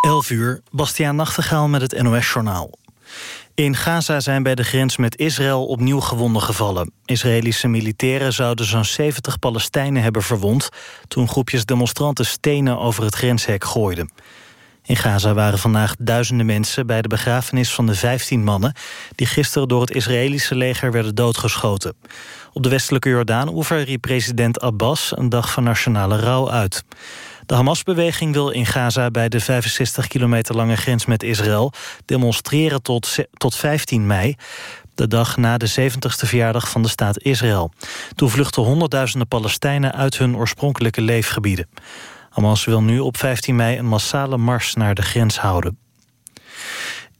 11 uur, Bastiaan Nachtegaal met het NOS-journaal. In Gaza zijn bij de grens met Israël opnieuw gewonden gevallen. Israëlische militairen zouden zo'n 70 Palestijnen hebben verwond... toen groepjes demonstranten stenen over het grenshek gooiden. In Gaza waren vandaag duizenden mensen bij de begrafenis van de 15 mannen... die gisteren door het Israëlische leger werden doodgeschoten. Op de westelijke Jordaan-oever riep president Abbas een dag van nationale rouw uit. De Hamas-beweging wil in Gaza bij de 65 kilometer lange grens met Israël... demonstreren tot, tot 15 mei, de dag na de 70ste verjaardag van de staat Israël. Toen vluchten honderdduizenden Palestijnen uit hun oorspronkelijke leefgebieden. Hamas wil nu op 15 mei een massale mars naar de grens houden.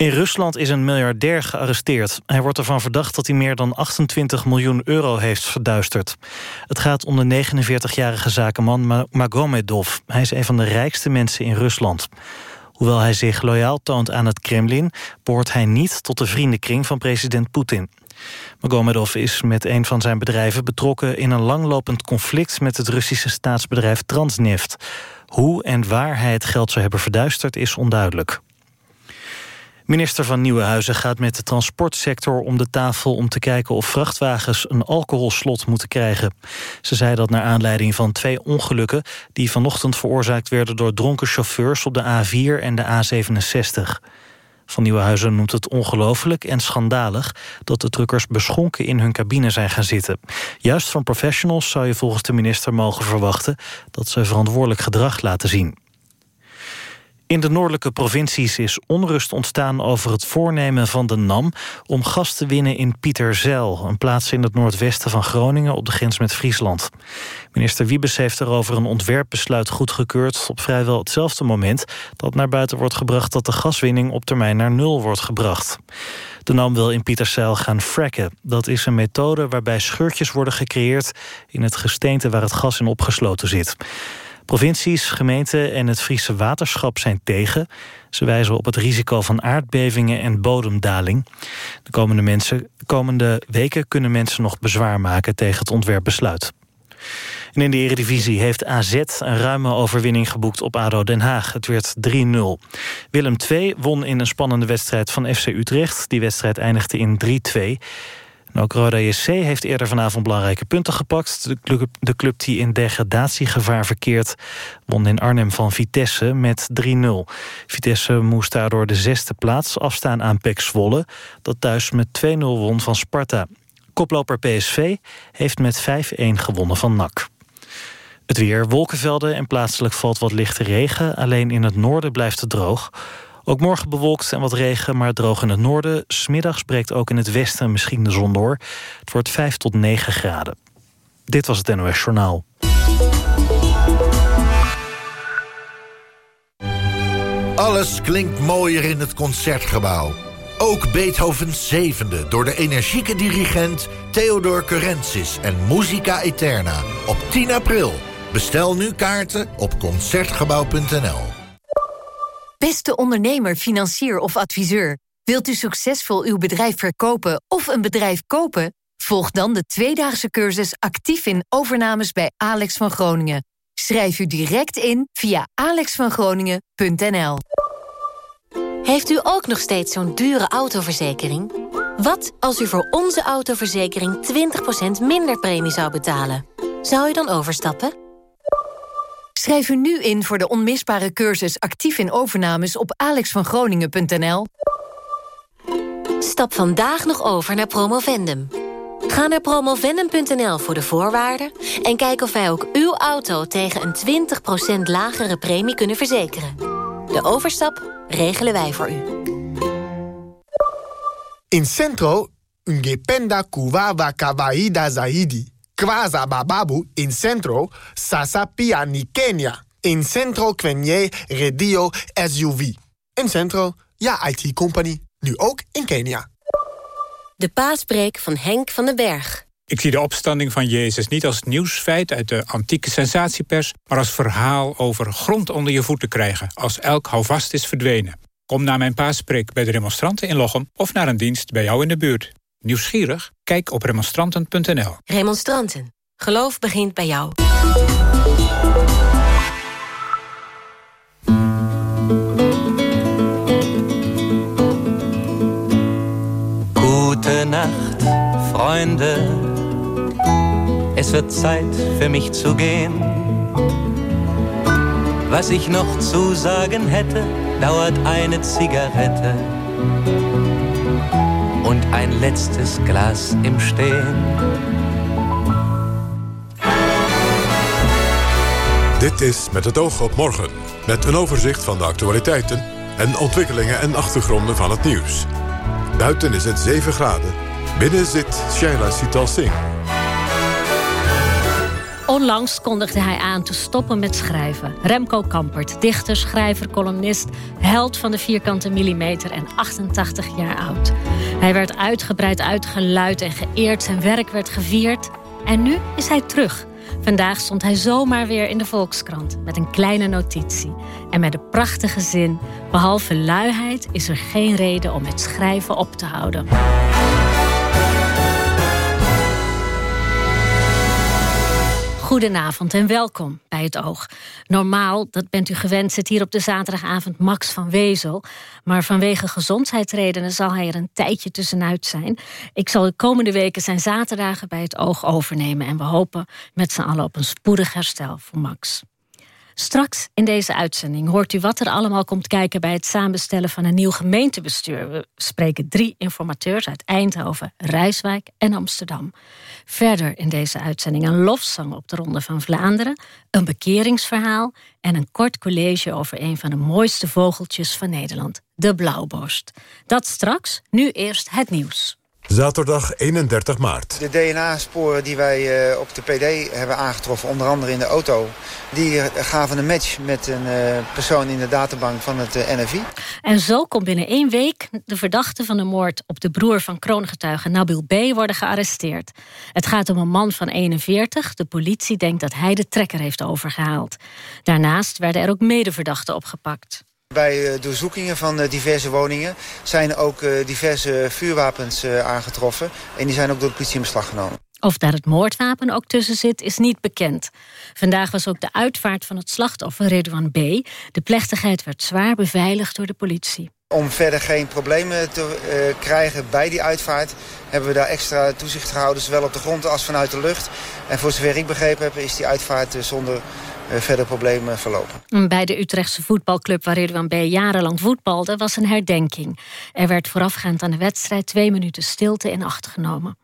In Rusland is een miljardair gearresteerd. Hij wordt ervan verdacht dat hij meer dan 28 miljoen euro heeft verduisterd. Het gaat om de 49-jarige zakenman Magomedov. Hij is een van de rijkste mensen in Rusland. Hoewel hij zich loyaal toont aan het Kremlin... behoort hij niet tot de vriendenkring van president Poetin. Magomedov is met een van zijn bedrijven betrokken... in een langlopend conflict met het Russische staatsbedrijf Transneft. Hoe en waar hij het geld zou hebben verduisterd is onduidelijk. Minister van Nieuwenhuizen gaat met de transportsector om de tafel... om te kijken of vrachtwagens een alcoholslot moeten krijgen. Ze zei dat naar aanleiding van twee ongelukken... die vanochtend veroorzaakt werden door dronken chauffeurs... op de A4 en de A67. Van Nieuwenhuizen noemt het ongelooflijk en schandalig... dat de truckers beschonken in hun cabine zijn gaan zitten. Juist van professionals zou je volgens de minister mogen verwachten... dat ze verantwoordelijk gedrag laten zien. In de noordelijke provincies is onrust ontstaan over het voornemen van de NAM... om gas te winnen in Pieterzeil, een plaats in het noordwesten van Groningen... op de grens met Friesland. Minister Wiebes heeft erover een ontwerpbesluit goedgekeurd... op vrijwel hetzelfde moment dat naar buiten wordt gebracht... dat de gaswinning op termijn naar nul wordt gebracht. De NAM wil in Pieterzeil gaan fracken. Dat is een methode waarbij scheurtjes worden gecreëerd... in het gesteente waar het gas in opgesloten zit. Provincies, gemeenten en het Friese waterschap zijn tegen. Ze wijzen op het risico van aardbevingen en bodemdaling. De komende, mensen, komende weken kunnen mensen nog bezwaar maken tegen het ontwerpbesluit. En in de Eredivisie heeft AZ een ruime overwinning geboekt op ADO Den Haag. Het werd 3-0. Willem II won in een spannende wedstrijd van FC Utrecht. Die wedstrijd eindigde in 3-2. Ook Roda JC heeft eerder vanavond belangrijke punten gepakt. De club, de club die in degradatiegevaar verkeert... won in Arnhem van Vitesse met 3-0. Vitesse moest daardoor de zesde plaats afstaan aan PEC Zwolle... dat thuis met 2-0 won van Sparta. Koploper PSV heeft met 5-1 gewonnen van NAC. Het weer, wolkenvelden en plaatselijk valt wat lichte regen. Alleen in het noorden blijft het droog. Ook morgen bewolkt en wat regen, maar droog in het noorden. Smiddags breekt ook in het westen misschien de zon door. Het wordt 5 tot 9 graden. Dit was het NOS Journaal. Alles klinkt mooier in het Concertgebouw. Ook Beethovens zevende door de energieke dirigent Theodor Curensis en Musica Eterna op 10 april. Bestel nu kaarten op Concertgebouw.nl. Beste ondernemer, financier of adviseur. Wilt u succesvol uw bedrijf verkopen of een bedrijf kopen? Volg dan de tweedaagse cursus actief in overnames bij Alex van Groningen. Schrijf u direct in via alexvangroningen.nl. Heeft u ook nog steeds zo'n dure autoverzekering? Wat als u voor onze autoverzekering 20% minder premie zou betalen? Zou u dan overstappen? Schrijf u nu in voor de onmisbare cursus actief in overnames op alexvangroningen.nl. Stap vandaag nog over naar Promovendum. Ga naar promovendum.nl voor de voorwaarden... en kijk of wij ook uw auto tegen een 20% lagere premie kunnen verzekeren. De overstap regelen wij voor u. In Centro, ungependa kuwawa kawaida zaidi. Kwaza bababu in Centro, sasa pia ni Kenya. In Centro kwenye redio SUV. In Centro, ja IT-company. Nu ook in Kenia. De paaspreek van Henk van den Berg. Ik zie de opstanding van Jezus niet als nieuwsfeit uit de antieke sensatiepers... maar als verhaal over grond onder je voeten krijgen... als elk houvast is verdwenen. Kom naar mijn paaspreek bij de demonstranten in Lochem... of naar een dienst bij jou in de buurt. Nieuwsgierig? Kijk op remonstranten.nl. Remonstranten. Geloof begint bij jou. Gute Nacht, Freunde. Es wird Zeit für mich zu gehen. Was ich noch zu sagen hätte, dauert eine Zigarette und ein letztes Glas im Stehen. Dit is Met het oog op morgen. Met een overzicht van de actualiteiten en ontwikkelingen en achtergronden van het nieuws. Buiten is het 7 graden. Binnen zit Shaila Sital Singh. Onlangs kondigde hij aan te stoppen met schrijven. Remco Kampert, dichter, schrijver, columnist... held van de vierkante millimeter en 88 jaar oud. Hij werd uitgebreid uitgeluid en geëerd. Zijn werk werd gevierd. En nu is hij terug. Vandaag stond hij zomaar weer in de Volkskrant... met een kleine notitie. En met de prachtige zin... behalve luiheid is er geen reden om het schrijven op te houden. Goedenavond en welkom bij het Oog. Normaal, dat bent u gewend, zit hier op de zaterdagavond Max van Wezel. Maar vanwege gezondheidsredenen zal hij er een tijdje tussenuit zijn. Ik zal de komende weken zijn zaterdagen bij het Oog overnemen. En we hopen met z'n allen op een spoedig herstel voor Max. Straks in deze uitzending hoort u wat er allemaal komt kijken bij het samenstellen van een nieuw gemeentebestuur. We spreken drie informateurs uit Eindhoven, Rijswijk en Amsterdam. Verder in deze uitzending een lofzang op de Ronde van Vlaanderen, een bekeringsverhaal en een kort college over een van de mooiste vogeltjes van Nederland, de blauwborst. Dat straks, nu eerst het nieuws. Zaterdag 31 maart. De DNA-sporen die wij uh, op de PD hebben aangetroffen, onder andere in de auto... die gaven een match met een uh, persoon in de databank van het uh, NFI. En zo kon binnen één week de verdachte van de moord... op de broer van kroongetuige Nabil B. worden gearresteerd. Het gaat om een man van 41. De politie denkt dat hij de trekker heeft overgehaald. Daarnaast werden er ook medeverdachten opgepakt. Bij doorzoekingen van diverse woningen zijn ook diverse vuurwapens aangetroffen. En die zijn ook door de politie in beslag genomen. Of daar het moordwapen ook tussen zit, is niet bekend. Vandaag was ook de uitvaart van het slachtoffer, Redouan B. De plechtigheid werd zwaar beveiligd door de politie. Om verder geen problemen te uh, krijgen bij die uitvaart... hebben we daar extra toezicht gehouden, zowel op de grond als vanuit de lucht. En voor zover ik begrepen heb, is die uitvaart zonder verder problemen verlopen. Bij de Utrechtse voetbalclub waar Ridwan B. jarenlang voetbalde... was een herdenking. Er werd voorafgaand aan de wedstrijd twee minuten stilte in acht genomen.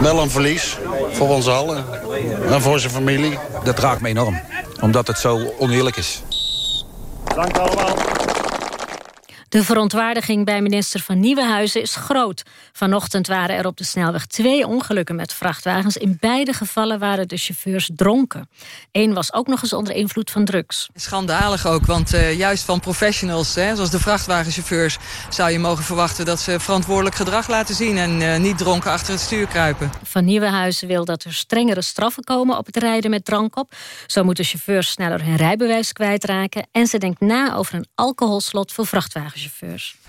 Wel een verlies voor ons allen en voor zijn familie. Dat raakt me enorm, omdat het zo oneerlijk is. Dank allemaal. De verontwaardiging bij minister van Nieuwenhuizen is groot. Vanochtend waren er op de snelweg twee ongelukken met vrachtwagens. In beide gevallen waren de chauffeurs dronken. Eén was ook nog eens onder invloed van drugs. Schandalig ook, want uh, juist van professionals, hè, zoals de vrachtwagenchauffeurs... zou je mogen verwachten dat ze verantwoordelijk gedrag laten zien... en uh, niet dronken achter het stuur kruipen. Van Nieuwenhuizen wil dat er strengere straffen komen op het rijden met drank op. Zo moeten chauffeurs sneller hun rijbewijs kwijtraken. En ze denkt na over een alcoholslot voor vrachtwagenchauffeurs.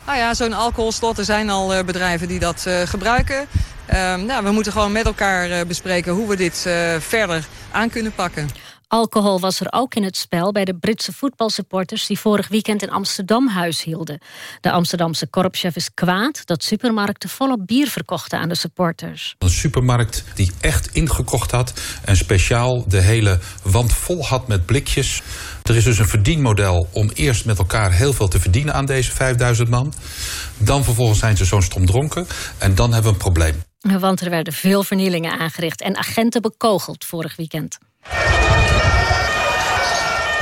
Nou ja, zo'n alcoholslot. Er zijn al uh, bedrijven die dat uh, gebruiken. Uh, nou, we moeten gewoon met elkaar bespreken hoe we dit verder aan kunnen pakken. Alcohol was er ook in het spel bij de Britse voetbalsupporters... die vorig weekend in Amsterdam huis hielden. De Amsterdamse korpschef is kwaad dat supermarkten volop bier verkochten aan de supporters. Een supermarkt die echt ingekocht had... en speciaal de hele wand vol had met blikjes. Er is dus een verdienmodel om eerst met elkaar heel veel te verdienen aan deze 5000 man. Dan vervolgens zijn ze zo'n stom dronken en dan hebben we een probleem. Want er werden veel vernielingen aangericht en agenten bekogeld vorig weekend.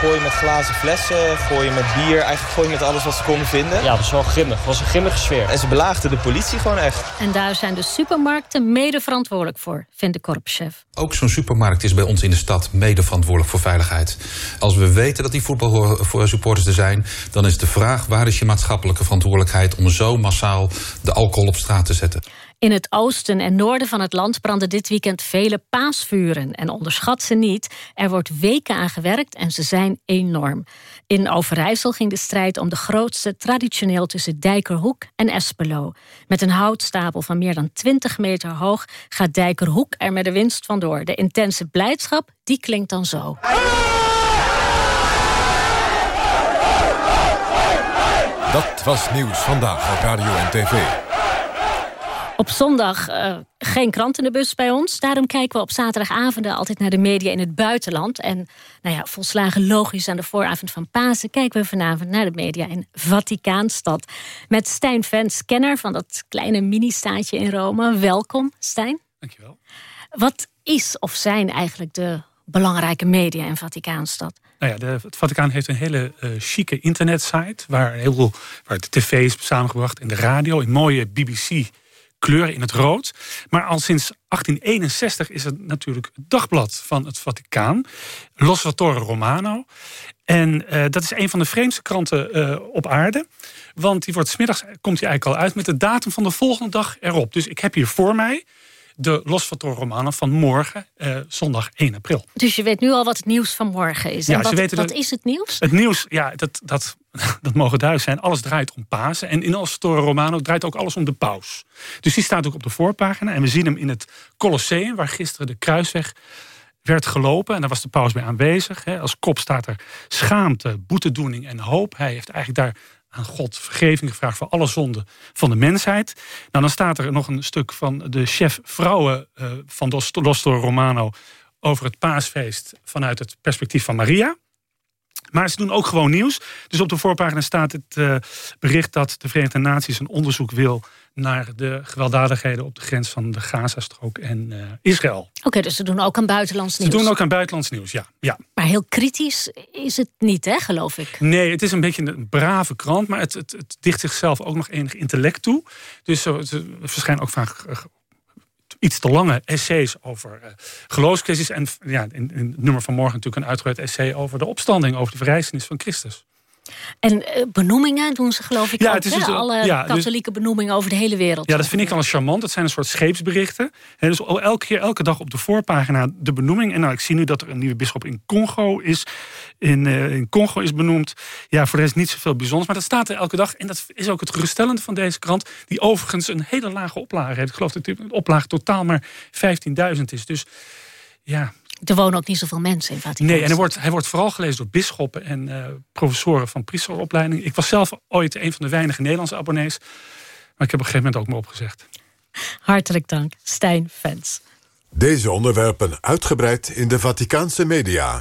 Gooi met glazen flessen, gooi met bier, eigenlijk gooi met alles wat ze konden vinden. Ja, dat was wel grimmig. Het was een grimmige sfeer. En ze belaagden de politie gewoon echt. En daar zijn de supermarkten mede verantwoordelijk voor, vindt de korpschef. Ook zo'n supermarkt is bij ons in de stad mede verantwoordelijk voor veiligheid. Als we weten dat die voetbalsupporters er zijn... dan is de vraag waar is je maatschappelijke verantwoordelijkheid... om zo massaal de alcohol op straat te zetten. In het oosten en noorden van het land branden dit weekend vele paasvuren. En onderschat ze niet, er wordt weken aan gewerkt en ze zijn enorm. In Overijssel ging de strijd om de grootste traditioneel tussen Dijkerhoek en Espelo. Met een houtstapel van meer dan 20 meter hoog gaat Dijkerhoek er met de winst vandoor. De intense blijdschap, die klinkt dan zo. Dat was nieuws vandaag op Radio en TV. Op zondag uh, geen krant in de bus bij ons. Daarom kijken we op zaterdagavonden altijd naar de media in het buitenland. En nou ja, volslagen logisch aan de vooravond van Pasen... kijken we vanavond naar de media in Vaticaanstad. Met Stijn Vens, kenner van dat kleine mini-staatje in Rome. Welkom, Stijn. Dankjewel. Wat is of zijn eigenlijk de belangrijke media in Vaticaanstad? Nou ja, de, het Vaticaan heeft een hele uh, chique internetsite... waar, heel veel, waar de tv is samengebracht en de radio... in mooie BBC kleuren in het rood. Maar al sinds 1861 is het natuurlijk het dagblad van het Vaticaan. L'Osservatore Romano. En uh, dat is een van de vreemdste kranten uh, op aarde. Want die wordt smiddags, komt hij eigenlijk al uit met de datum van de volgende dag erop. Dus ik heb hier voor mij de Los Fattor Romano van morgen, eh, zondag 1 april. Dus je weet nu al wat het nieuws van morgen is. Ja, en wat, wat is het nieuws? Het nieuws, ja, dat, dat, dat mogen duidelijk zijn. Alles draait om Pasen. En in Los Fattor Romano draait ook alles om de paus. Dus die staat ook op de voorpagina. En we zien hem in het Colosseum, waar gisteren de kruisweg werd gelopen. En daar was de paus bij aanwezig. Als kop staat er schaamte, boetedoening en hoop. Hij heeft eigenlijk daar aan God vergeving gevraagd voor alle zonden van de mensheid. Nou, dan staat er nog een stuk van de chef vrouwen uh, van Dostor Romano over het paasfeest vanuit het perspectief van Maria. Maar ze doen ook gewoon nieuws. Dus op de voorpagina staat het uh, bericht dat de Verenigde Naties een onderzoek wil naar de gewelddadigheden op de grens van de Gazastrook en uh, Israël. Oké, dus ze doen ook aan buitenlands nieuws. Ze doen ook aan buitenlands nieuws, ja. ja. Maar heel kritisch is het niet, hè, geloof ik? Nee, het is een beetje een brave krant, maar het, het, het dicht zichzelf ook nog enig intellect toe. Dus er verschijnen ook vaak eh, iets te lange essays over uh. En ja, in, in, het nummer van morgen natuurlijk een uitgebreid essay over de opstanding, over de verrijzenis van Christus. En uh, benoemingen doen ze geloof ik ja, ook, het is dus, Alle ja, dus- katholieke benoemingen over de hele wereld. Ja, dat vind ik al charmant. Dat zijn een soort scheepsberichten. En dus elke keer, elke dag op de voorpagina de benoeming. En nou, ik zie nu dat er een nieuwe bisschop in Congo is. In, uh, in Congo is benoemd. Ja, voor de rest niet zoveel bijzonders. Maar dat staat er elke dag. En dat is ook het geruststellende van deze krant. Die overigens een hele lage oplage heeft. Ik geloof dat de oplage totaal maar 15.000 is. Dus ja, er wonen ook niet zoveel mensen in Vaticaan. Nee, en hij wordt, hij wordt vooral gelezen door bisschoppen en uh, professoren van priesteropleiding. Ik was zelf ooit een van de weinige Nederlandse abonnees. Maar ik heb op een gegeven moment ook me opgezegd. Hartelijk dank, Stijn Fans. Deze onderwerpen uitgebreid in de Vaticaanse media.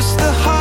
What's the heart?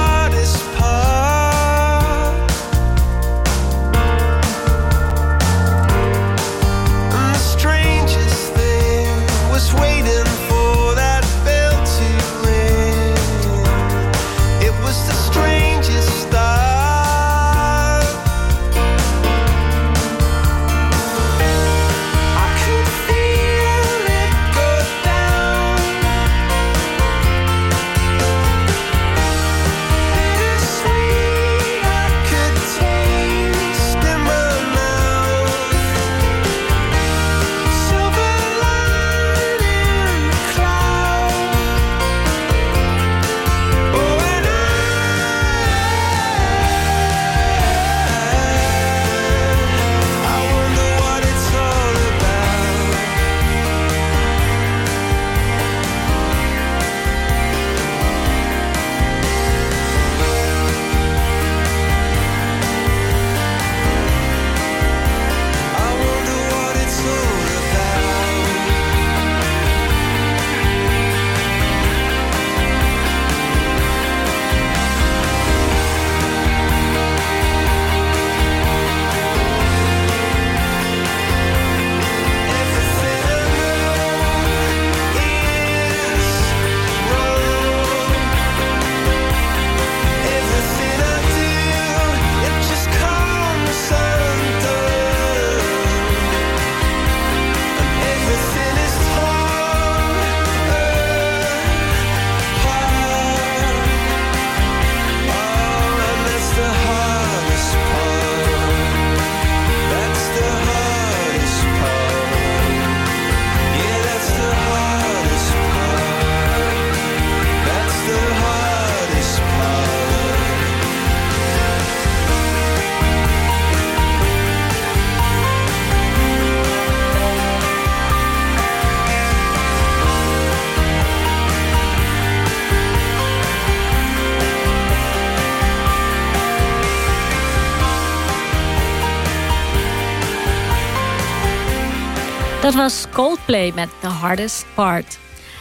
Dat was Coldplay met The Hardest Part.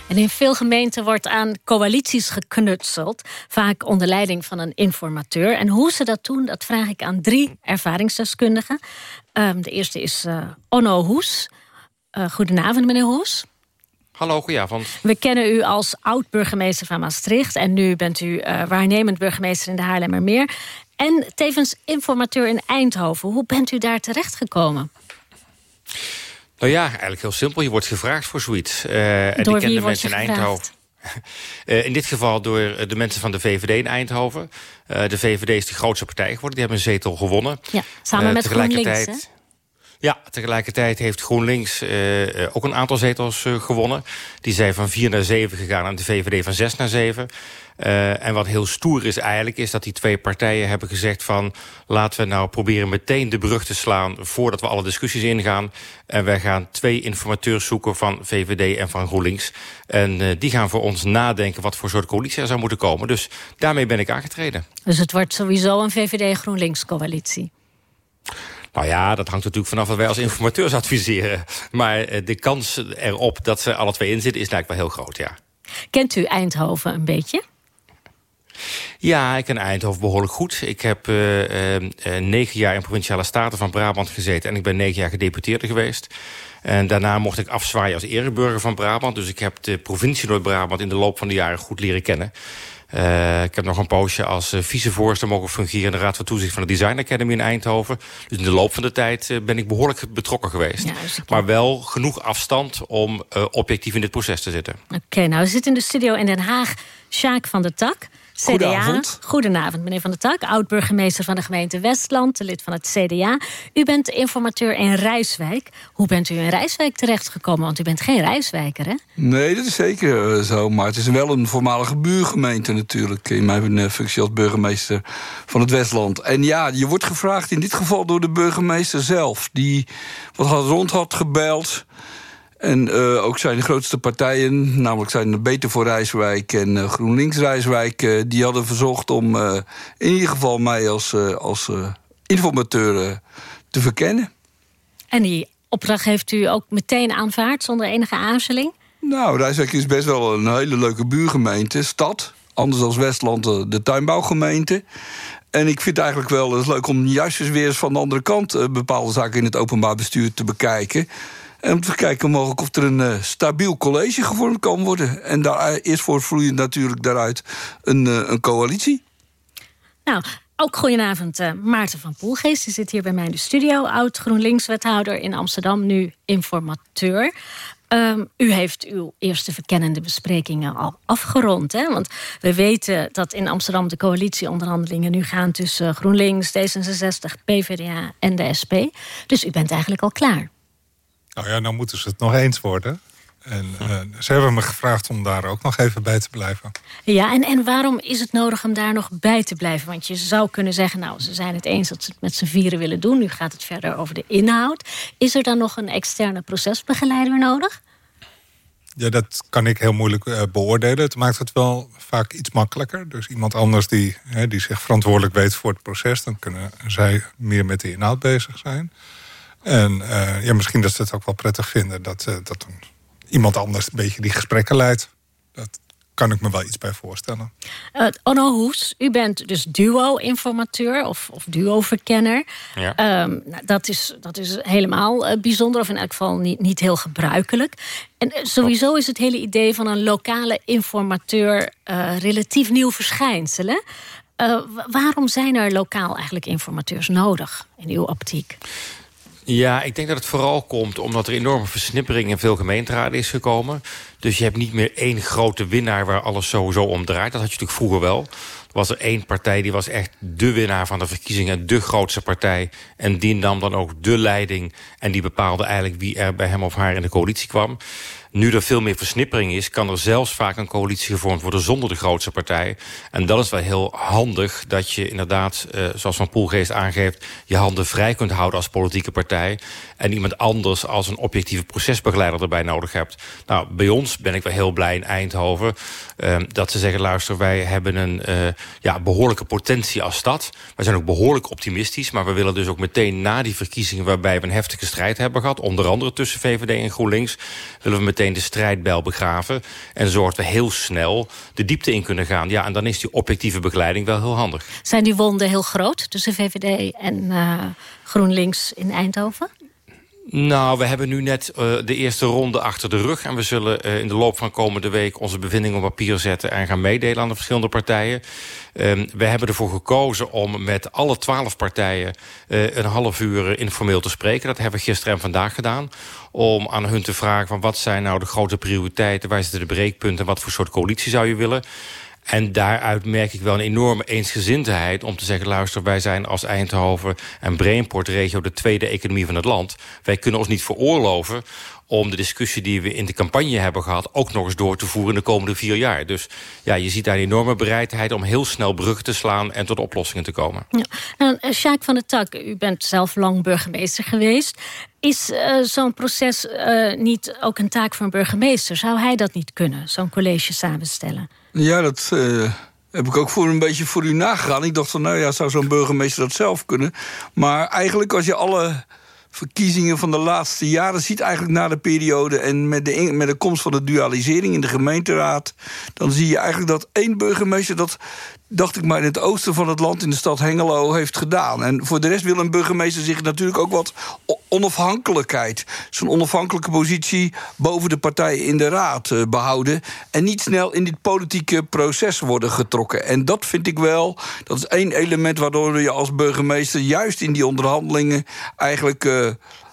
En in veel gemeenten wordt aan coalities geknutseld. Vaak onder leiding van een informateur. En hoe ze dat doen, dat vraag ik aan drie ervaringsdeskundigen. Um, de eerste is uh, Onno Hoes. Uh, goedenavond, meneer Hoes. Hallo, goedenavond. We kennen u als oud-burgemeester van Maastricht... en nu bent u uh, waarnemend burgemeester in de Haarlemmermeer... en tevens informateur in Eindhoven. Hoe bent u daar terechtgekomen? Nou ja, eigenlijk heel simpel. Je wordt gevraagd voor zoiets. Uh, en door wie mensen in Eindhoven. Uh, in dit geval door de mensen van de VVD in Eindhoven. Uh, de VVD is de grootste partij geworden. Die hebben een zetel gewonnen. Ja, samen met GroenLinks, hè? Ja, tegelijkertijd heeft GroenLinks ook een aantal zetels gewonnen. Die zijn van 4 naar 7 gegaan en de VVD van 6 naar 7. Uh, en wat heel stoer is eigenlijk, is dat die twee partijen hebben gezegd van... laten we nou proberen meteen de brug te slaan voordat we alle discussies ingaan. En wij gaan twee informateurs zoeken van VVD en van GroenLinks. En uh, die gaan voor ons nadenken wat voor soort coalitie er zou moeten komen. Dus daarmee ben ik aangetreden. Dus het wordt sowieso een VVD-GroenLinks-coalitie? Nou ja, dat hangt natuurlijk vanaf wat wij als informateurs adviseren. Maar de kans erop dat ze alle twee in zitten is eigenlijk wel heel groot, ja. Kent u Eindhoven een beetje? Ja, ik ken Eindhoven behoorlijk goed. Ik heb uh, uh, negen jaar in Provinciale Staten van Brabant gezeten... en ik ben negen jaar gedeputeerde geweest. En daarna mocht ik afzwaaien als ereburger van Brabant. Dus ik heb de provincie Noord-Brabant in de loop van de jaren goed leren kennen. Uh, ik heb nog een poosje als uh, vicevoorzitter mogen fungeren... in de Raad van Toezicht van de Design Academy in Eindhoven. Dus in de loop van de tijd uh, ben ik behoorlijk betrokken geweest. Ja, maar wel genoeg afstand om objectief in dit proces te zitten. Oké, okay, nou we zitten in de studio in Den Haag. Sjaak van der Tak, CDA. Goedenavond. Goedenavond, meneer Van der Tak, oud-burgemeester van de gemeente Westland, lid van het CDA. U bent informateur in Rijswijk. Hoe bent u in Rijswijk terechtgekomen? Want u bent geen Rijswijker, hè? Nee, dat is zeker zo. Maar het is wel een voormalige buurgemeente natuurlijk... in mijn functie als burgemeester van het Westland. En ja, je wordt gevraagd in dit geval door de burgemeester zelf... die wat had rond had gebeld... En uh, ook zijn de grootste partijen, namelijk zijn de Beter voor Rijswijk en uh, GroenLinks Rijswijk... Uh, die hadden verzocht om in ieder geval mij als, als informateur te verkennen. En die opdracht heeft u ook meteen aanvaard, zonder enige aarzeling? Nou, Rijswijk is best wel een hele leuke buurgemeente, stad. Anders dan Westland de tuinbouwgemeente. En ik vind het eigenlijk wel eens leuk om juist eens weer eens van de andere kant... bepaalde zaken in het openbaar bestuur te bekijken... Om te kijken mogelijk of er een uh, stabiel college gevormd kan worden. En daar is voor vloeiend natuurlijk daaruit een, uh, een coalitie. Nou, ook goedenavond, Maarten van Poelgeest. Die zit hier bij mij in de studio. Oud GroenLinks-wethouder in Amsterdam, nu informateur. Um, u heeft uw eerste verkennende besprekingen al afgerond. Hè? Want we weten dat in Amsterdam de coalitieonderhandelingen nu gaan... tussen GroenLinks, D66, PvdA en de SP. Dus u bent eigenlijk al klaar. Nou ja, nou moeten ze het nog eens worden. En uh, ze hebben me gevraagd om daar ook nog even bij te blijven. Ja, en, en waarom is het nodig om daar nog bij te blijven? Want je zou kunnen zeggen, nou, ze zijn het eens dat ze het met z'n vieren willen doen. Nu gaat het verder over de inhoud. Is er dan nog een externe procesbegeleider nodig? Ja, dat kan ik heel moeilijk uh, beoordelen. Het maakt het wel vaak iets makkelijker. Dus iemand anders die, hè, die zich verantwoordelijk weet voor het proces... dan kunnen zij meer met de inhoud bezig zijn. En uh, ja, misschien dat ze het ook wel prettig vinden dat, uh, dat iemand anders een beetje die gesprekken leidt. Dat kan ik me wel iets bij voorstellen. Uh, Onno Hoes, u bent dus duo-informateur of, of duo-verkenner. Ja. Um, nou, dat, is, dat is helemaal uh, bijzonder, of in elk geval niet, niet heel gebruikelijk. En uh, sowieso is het hele idee van een lokale informateur relatief nieuw verschijnsel. Hè? waarom zijn er lokaal eigenlijk informateurs nodig in uw optiek? Ja, ik denk dat het vooral komt omdat er enorme versnippering in veel gemeenteraden is gekomen. Dus je hebt niet meer één grote winnaar waar alles sowieso om draait. Dat had je natuurlijk vroeger wel. Er was er één partij die was echt de winnaar van de verkiezingen. De grootste partij. En die nam dan ook de leiding. En die bepaalde eigenlijk wie er bij hem of haar in de coalitie kwam. Nu er veel meer versnippering is... kan er zelfs vaak een coalitie gevormd worden zonder de grootste partij. En dat is wel heel handig dat je inderdaad, uh, zoals Van Poelgeest aangeeft... je handen vrij kunt houden als politieke partij... en iemand anders als een objectieve procesbegeleider erbij nodig hebt. Nou, bij ons ben ik wel heel blij in Eindhoven... Uh, dat ze zeggen, luister, wij hebben een, uh, ja, behoorlijke potentie als stad. We zijn ook behoorlijk optimistisch. Maar we willen dus ook meteen na die verkiezingen... waarbij we een heftige strijd hebben gehad... onder andere tussen VVD en GroenLinks... willen we meteen de strijdbel begraven. En zorgen we heel snel de diepte in kunnen gaan. Ja, en dan is die objectieve begeleiding wel heel handig. Zijn die wonden heel groot tussen VVD en uh, GroenLinks in Eindhoven? Nou, we hebben nu net uh, de eerste ronde achter de rug. En we zullen uh, in de loop van komende week onze bevindingen op papier zetten... en gaan meedelen aan de verschillende partijen. Um, we hebben ervoor gekozen om met alle twaalf partijen... Uh, een half uur informeel te spreken. Dat hebben we gisteren en vandaag gedaan. Om aan hun te vragen van wat zijn nou de grote prioriteiten... waar zitten de breekpunten en wat voor soort coalitie zou je willen... En daaruit merk ik wel een enorme eensgezindheid om te zeggen... luister, wij zijn als Eindhoven en Brainport regio de tweede economie van het land. Wij kunnen ons niet veroorloven om de discussie die we in de campagne hebben gehad... ook nog eens door te voeren in de komende vier jaar. Dus ja, je ziet daar een enorme bereidheid om heel snel bruggen te slaan... en tot oplossingen te komen. Ja. Nou, Sjaak van der Tak, u bent zelf lang burgemeester geweest. Is uh, zo'n proces uh, niet ook een taak voor een burgemeester? Zou hij dat niet kunnen, zo'n college samenstellen? Ja, dat uh, heb ik ook voor een beetje voor u nagegaan. Ik dacht van, nou ja, zou zo'n burgemeester dat zelf kunnen? Maar eigenlijk als je alle verkiezingen van de laatste jaren ziet eigenlijk na de periode en met de, met de komst van de dualisering in de gemeenteraad, dan zie je eigenlijk dat één burgemeester dat dacht ik maar in het oosten van het land, in de stad Hengelo, heeft gedaan. En voor de rest wil een burgemeester zich natuurlijk ook wat onafhankelijkheid, zijn onafhankelijke positie boven de partijen in de raad uh, behouden. En niet snel in dit politieke proces worden getrokken. En dat vind ik wel, dat is één element waardoor je als burgemeester juist in die onderhandelingen eigenlijk. Uh,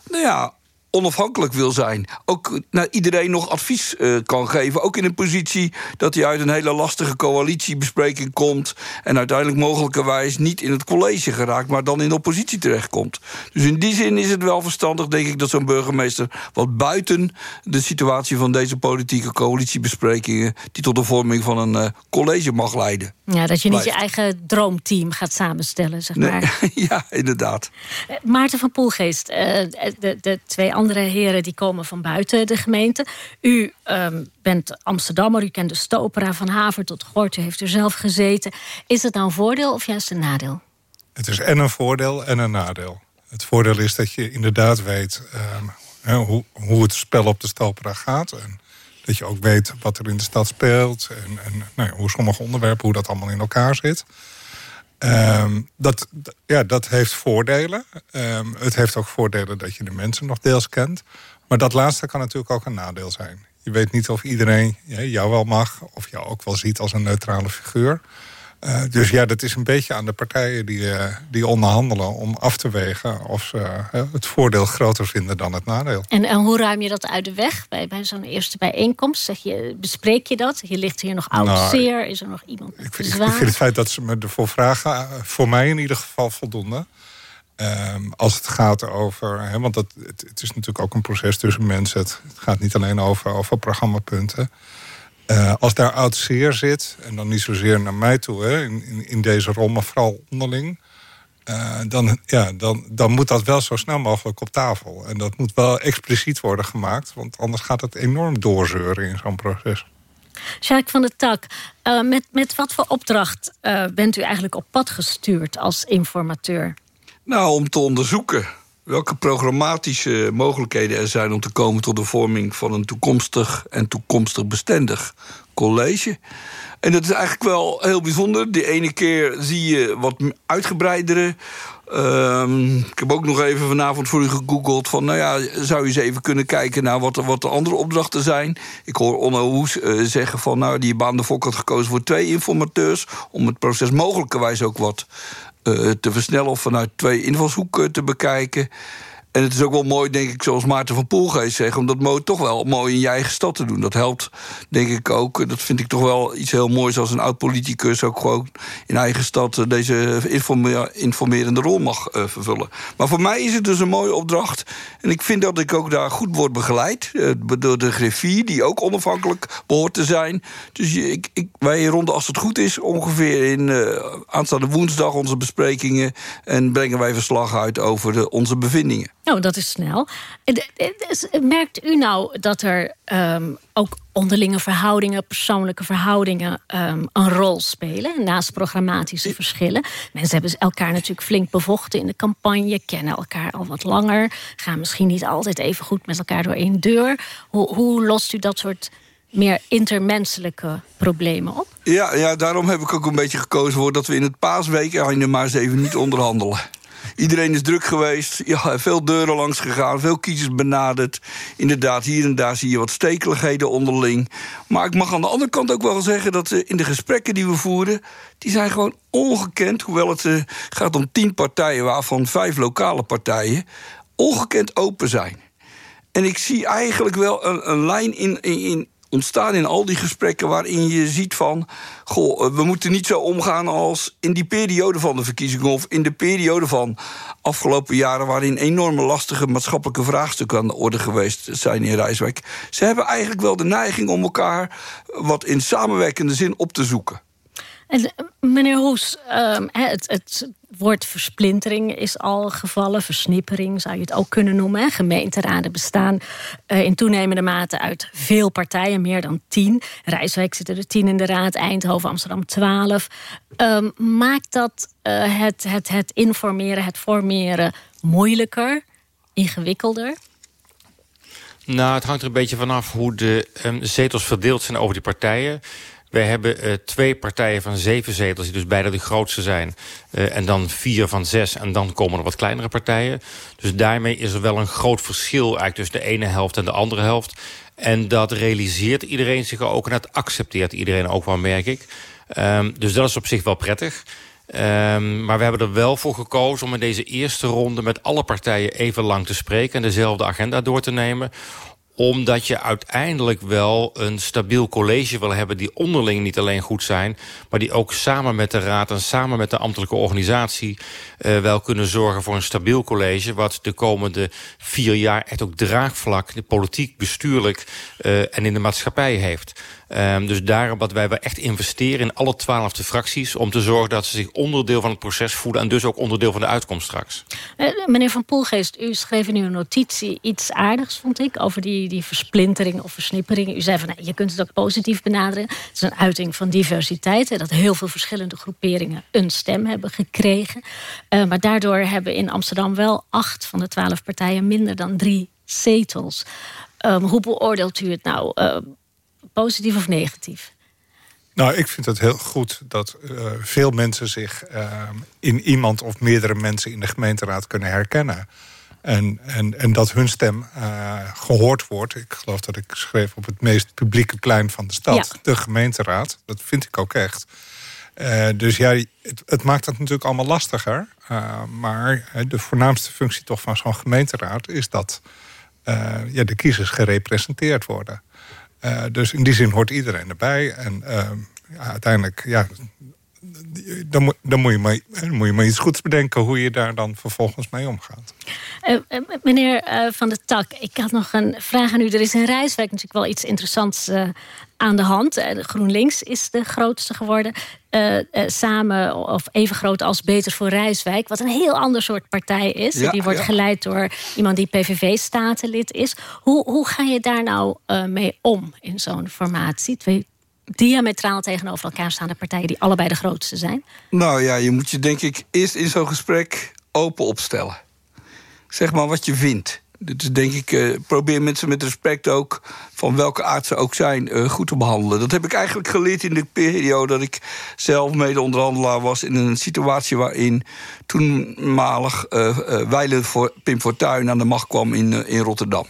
nou ja, onafhankelijk wil zijn. Ook naar iedereen nog advies uh, kan geven. Ook in een positie dat hij uit een hele lastige coalitiebespreking komt. En uiteindelijk mogelijkerwijs niet in het college geraakt, maar dan in de oppositie terechtkomt. Dus in die zin is het wel verstandig, denk ik, dat zo'n burgemeester wat buiten de situatie van deze politieke coalitiebesprekingen. die tot de vorming van een uh, college mag leiden. Ja, dat je niet je eigen droomteam gaat samenstellen, zeg maar. Nee, ja, inderdaad. Uh, Maarten van Poelgeest, de, de twee andere andere heren die komen van buiten de gemeente. U um, bent Amsterdammer, u kent de Stopera van Haver tot Gort. U heeft er zelf gezeten. Is het nou een voordeel of juist een nadeel? Het is en een voordeel en een nadeel. Het voordeel is dat je inderdaad weet um, hoe, hoe het spel op de Stopera gaat. En dat je ook weet wat er in de stad speelt. En, en nou ja, hoe sommige onderwerpen, hoe dat allemaal in elkaar zit. Um, dat, ja, dat heeft voordelen. Um, het heeft ook voordelen dat je de mensen nog deels kent. Maar dat laatste kan natuurlijk ook een nadeel zijn. Je weet niet of iedereen jou wel mag... of jou ook wel ziet als een neutrale figuur. Uh, dus ja, dat is een beetje aan de partijen die, uh, die onderhandelen... om af te wegen of ze uh, het voordeel groter vinden dan het nadeel. En, en hoe ruim je dat uit de weg bij, bij zo'n eerste bijeenkomst? Zeg je, bespreek je dat? Je ligt hier nog oud nou, zeer? Is er nog iemand ik, ik, ik, vind het feit dat ze me ervoor vragen... voor mij in ieder geval voldoende. Um, als het gaat over... Want dat, het, het, is natuurlijk ook een proces tussen mensen. Het, het gaat niet alleen over, over programmapunten... Uh, als daar oud zeer zit, en dan niet zozeer naar mij toe... Hè, in, in, in deze rol, maar vooral onderling... Uh, dan, ja, dan, dan moet dat wel zo snel mogelijk op tafel. En dat moet wel expliciet worden gemaakt... want anders gaat het enorm doorzeuren in zo'n proces. Jacques van der Tak, uh, met, met wat voor opdracht bent u eigenlijk op pad gestuurd als informateur? Nou, om te onderzoeken welke programmatische mogelijkheden er zijn om te komen tot de vorming van een toekomstig en toekomstig bestendig college. En dat is eigenlijk wel heel bijzonder. De ene keer zie je wat uitgebreidere. Um, ik heb ook nog even vanavond voor u gegoogeld van, nou ja, zou je eens even kunnen kijken naar wat, wat de andere opdrachten zijn. Ik hoor Onno Hoes uh, zeggen van, nou, die baan de Volk had gekozen voor twee informateurs om het proces mogelijkerwijs ook wat te versnellen of vanuit twee invalshoeken te bekijken. En het is ook wel mooi, denk ik, zoals Maarten van Poelgeest zegt... om dat toch wel mooi in je eigen stad te doen. Dat helpt, denk ik ook. Dat vind ik toch wel iets heel moois als een oud-politicus... ook gewoon in eigen stad eh, deze informerende rol mag uh, vervullen. Maar voor mij is het dus een mooie opdracht. En ik vind dat ik ook daar goed word begeleid... Uh, door de griffier, die ook onafhankelijk behoort te zijn. Dus ik, ik, wij ronden, als het goed is, ongeveer in aanstaande woensdag... onze besprekingen en brengen wij verslag uit over onze bevindingen. Oh, dat is snel. Merkt u nou dat er ehm, ook onderlinge verhoudingen, persoonlijke verhoudingen um, een rol spelen naast programmatische verschillen? Mensen hebben elkaar natuurlijk flink bevochten in de campagne, kennen elkaar al wat langer, gaan misschien niet altijd even goed met elkaar door één deur. Hoe, lost u dat soort meer intermenselijke problemen op? Ja, ja, daarom heb ik ook een beetje gekozen voor dat we in het paasweek maar eens even niet onderhandelen. Iedereen is druk geweest. Ja, veel deuren langs gegaan. Veel kiezers benaderd. Inderdaad, hier en daar zie je wat stekeligheden onderling. Maar ik mag aan de andere kant ook wel zeggen dat eh, in de gesprekken die we voeren. die zijn gewoon ongekend. Hoewel het uh, gaat om tien partijen, waarvan vijf lokale partijen. ongekend open zijn. En ik zie eigenlijk wel een, een lijn in, in, ontstaan in al die gesprekken waarin je ziet van... goh, we moeten niet zo omgaan als in die periode van de verkiezingen... of in de periode van afgelopen jaren... waarin enorme lastige maatschappelijke vraagstukken aan de orde geweest zijn in Rijswijk. Ze hebben eigenlijk wel de neiging om elkaar wat in samenwerkende zin op te zoeken. En, meneer Hoes, ehm, het, het woord versplintering is al gevallen. Versnippering zou je het ook kunnen noemen. Gemeenteraden bestaan uh, in toenemende mate uit veel partijen, meer dan tien. Rijswijk zitten er tien in de raad, Eindhoven, Amsterdam twaalf. Um, maakt dat uh, het, het, het informeren, het formeren moeilijker, ingewikkelder? Nou, het hangt er een beetje vanaf hoe de um, zetels verdeeld zijn over die partijen. Wij hebben uh, twee partijen van zeven zetels, die dus beide de grootste zijn. Uh, en dan vier van zes en dan komen er wat kleinere partijen. Dus daarmee is er wel een groot verschil eigenlijk tussen de ene helft en de andere helft. En dat realiseert iedereen zich ook en dat accepteert iedereen ook wel, merk ik. Um, dus dat is op zich wel prettig. Um, maar we hebben er wel voor gekozen om in deze eerste ronde... met alle partijen even lang te spreken en dezelfde agenda door te nemen omdat je uiteindelijk wel een stabiel college wil hebben... die onderling niet alleen goed zijn... maar die ook samen met de raad en samen met de ambtelijke organisatie... Uh, wel kunnen zorgen voor een stabiel college... wat de komende vier jaar echt ook draagvlak... politiek, bestuurlijk uh, en in de maatschappij heeft. Um, dus daarom dat wij echt investeren in alle twaalfde fracties... om te zorgen dat ze zich onderdeel van het proces voelen... en dus ook onderdeel van de uitkomst straks. Uh, meneer Van Poelgeest, u schreef in uw notitie iets aardigs, vond ik... over die, die versplintering of versnippering. U zei van, nou, je kunt het ook positief benaderen. Het is een uiting van diversiteit. Hè, dat heel veel verschillende groeperingen een stem hebben gekregen. Uh, maar daardoor hebben in Amsterdam wel acht van de twaalf partijen... minder dan drie zetels. Um, hoe beoordeelt u het nou... Uh, positief of negatief? Nou, ik vind het heel goed dat uh, veel mensen zich uh, in iemand of meerdere mensen in de gemeenteraad kunnen herkennen. En, en, en dat hun stem uh, gehoord wordt. Ik geloof dat ik schreef op het meest publieke plein van de stad. Ja. De gemeenteraad. Dat vind ik ook echt. dus ja, het, het, maakt het natuurlijk allemaal lastiger. maar de voornaamste functie toch van zo'n gemeenteraad... is dat ja, de kiezers gerepresenteerd worden. Uh, dus in die zin hoort iedereen erbij. En uh, ja, uiteindelijk, ja, dan, moet, dan, moet je maar, dan moet je maar iets goeds bedenken... hoe je daar dan vervolgens mee omgaat. Uh, meneer Van der Tak, ik had nog een vraag aan u. Er is in Rijswijk natuurlijk wel iets interessants aan de hand. GroenLinks is de grootste geworden. Uh, uh, samen of even groot als Beter voor Rijswijk. Wat een heel ander soort partij is. Ja, die wordt ja. geleid door iemand die PVV-statenlid is. Hoe, hoe ga je daar nou uh, mee om in zo'n formatie? Twee diametraal tegenover elkaar staande partijen... die allebei de grootste zijn. Nou ja, je moet je denk ik eerst in zo'n gesprek open opstellen. Zeg maar wat je vindt. Dus denk ik, uh, probeer mensen met respect ook... van welke aard ze ook zijn, uh, goed te behandelen. Dat heb ik eigenlijk geleerd in de periode... dat ik zelf mede-onderhandelaar was... in een situatie waarin toenmalig uh, voor Pim Fortuyn... aan de macht kwam in, in Rotterdam.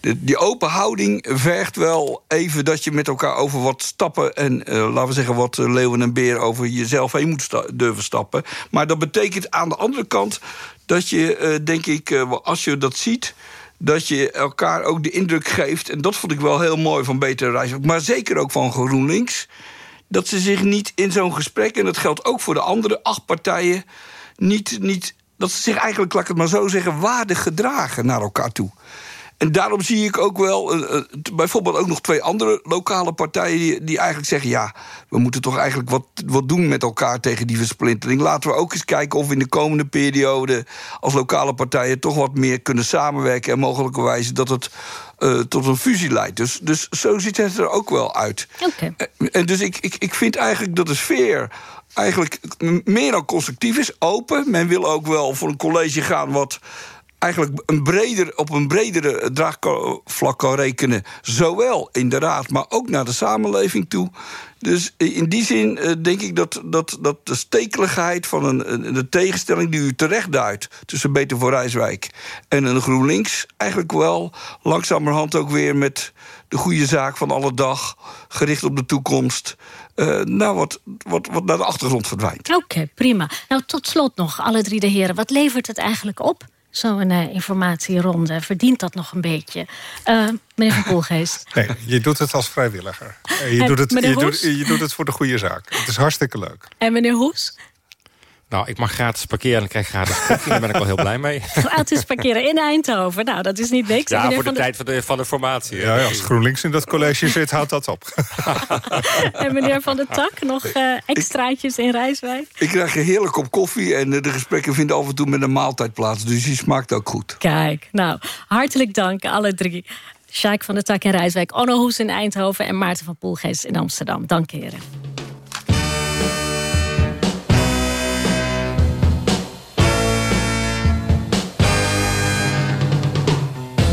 Die open houding vergt wel even dat je met elkaar over wat stappen... en laten we zeggen wat leeuwen en beren over jezelf heen moet durven stappen. Maar dat betekent aan de andere kant dat je, uh, denk ik, als je dat ziet dat je elkaar ook de indruk geeft... en dat vond ik wel heel mooi van Beter Rijswijk... maar zeker ook van GroenLinks... dat ze zich niet in zo'n gesprek... en dat geldt ook voor de andere acht partijen... niet, niet dat ze zich eigenlijk, laat ik het maar zo zeggen... waardig gedragen naar elkaar toe. En daarom zie ik ook wel eh, eh, bijvoorbeeld ook nog twee andere lokale partijen die, die eigenlijk zeggen: ja, we moeten toch eigenlijk wat, wat doen met elkaar tegen die versplintering. Laten we ook eens kijken of we in de komende periode als lokale partijen toch wat meer kunnen samenwerken en mogelijkerwijs dat het eh, tot een fusie leidt. Dus, dus zo ziet het er ook wel uit. Oké. En- En dus ik, ik, ik vind eigenlijk dat de sfeer eigenlijk meer dan constructief is, open. Men wil ook wel voor een college gaan wat eigenlijk een breder, op een bredere draagvlak kan rekenen. Zowel in de raad, maar ook naar de samenleving toe. Dus in die zin eh, denk ik dat, dat, dat de stekeligheid van een, de tegenstelling die u terecht duidt tussen Beter voor Rijswijk en een GroenLinks eigenlijk wel langzamerhand ook weer met de goede zaak van alle dag, gericht op de toekomst, nou wat, wat naar de achtergrond verdwijnt. Oké, prima. Nou, tot slot nog, alle drie de heren. Wat levert het eigenlijk op, zo'n eh, informatieronde? Verdient dat nog een beetje? Eh, meneer Van Poelgeest. Nee, je doet het als vrijwilliger. Eh, Je En doet het, je, doet, je doet het voor de goede zaak. Het is hartstikke leuk. En meneer Hoes? Nou, ik mag gratis parkeren en ik krijg gratis koffie. Daar ben ik wel heel blij mee. Gratis parkeren in Eindhoven. Nou, dat is niet niks. Ja, voor de van tijd van de, van de formatie. Ja, ja, als GroenLinks in dat college zit, houdt dat op. En meneer Van der Tak, nog eh, extraatjes in Rijswijk? Ik krijg een heerlijk kop koffie en eh, de gesprekken vinden af en toe met een maaltijd plaats. Dus die smaakt ook goed. Kijk, nou, hartelijk dank alle drie. Sjaak van der Tak in Rijswijk, Onno Hoes in Eindhoven... en Maarten van Poelgeest in Amsterdam. Dank, heren.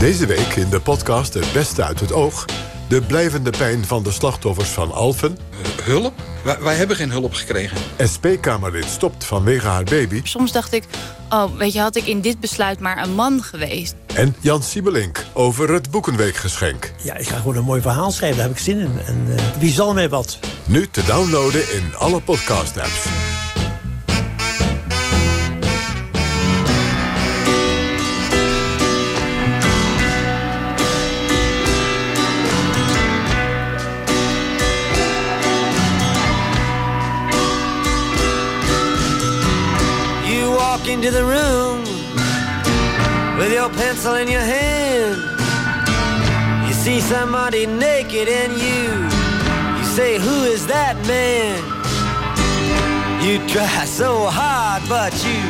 Deze week in de podcast Het Beste uit het Oog... de blijvende pijn van de slachtoffers van Alphen. Hulp? Wij, wij hebben geen hulp gekregen. SP-Kamerlid stopt vanwege haar baby. Soms dacht ik, oh, weet je, had ik in dit besluit maar een man geweest. En Jan Siebelink over het Boekenweekgeschenk. Ja, ik ga gewoon een mooi verhaal schrijven, daar heb ik zin in. En eh, wie zal mij wat? Nu te downloaden in alle podcast-apps. Into the room with your pencil in your hand. You see somebody naked and you, you say, Who is that man? You try so hard, but you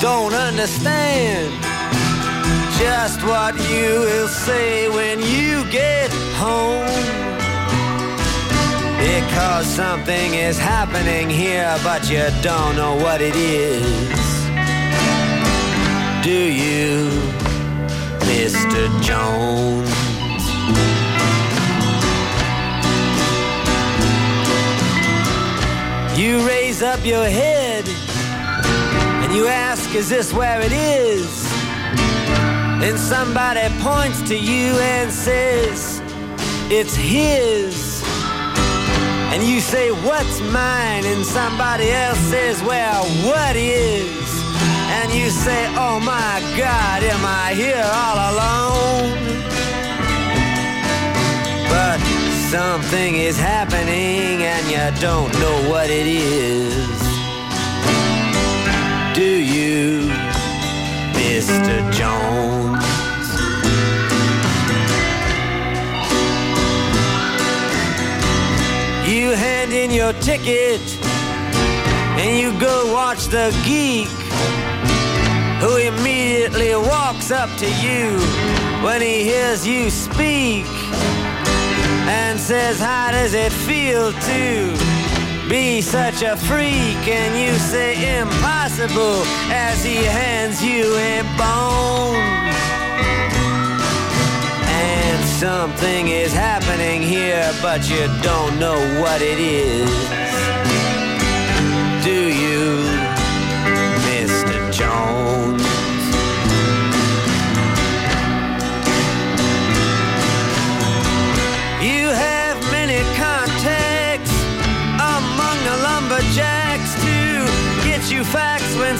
don't understand just what you will say when you get home. Because something is happening here, but you don't know what it is. Do you, Mr. Jones? You raise up your head and you ask, Is this where it is? Then somebody points to you and says, It's his. And you say, What's mine? And somebody else says, Well, what is? And you say, Oh my God, am I here all alone? But something is happening and you don't know what it is. Do you, Mr. Jones? You hand in your ticket and you go watch the geek who immediately walks up to you when he hears you speak and says, How does it feel to be such a freak? And you say, Impossible, as he hands you a bone. And something is happening here, but you don't know what it is. Do you,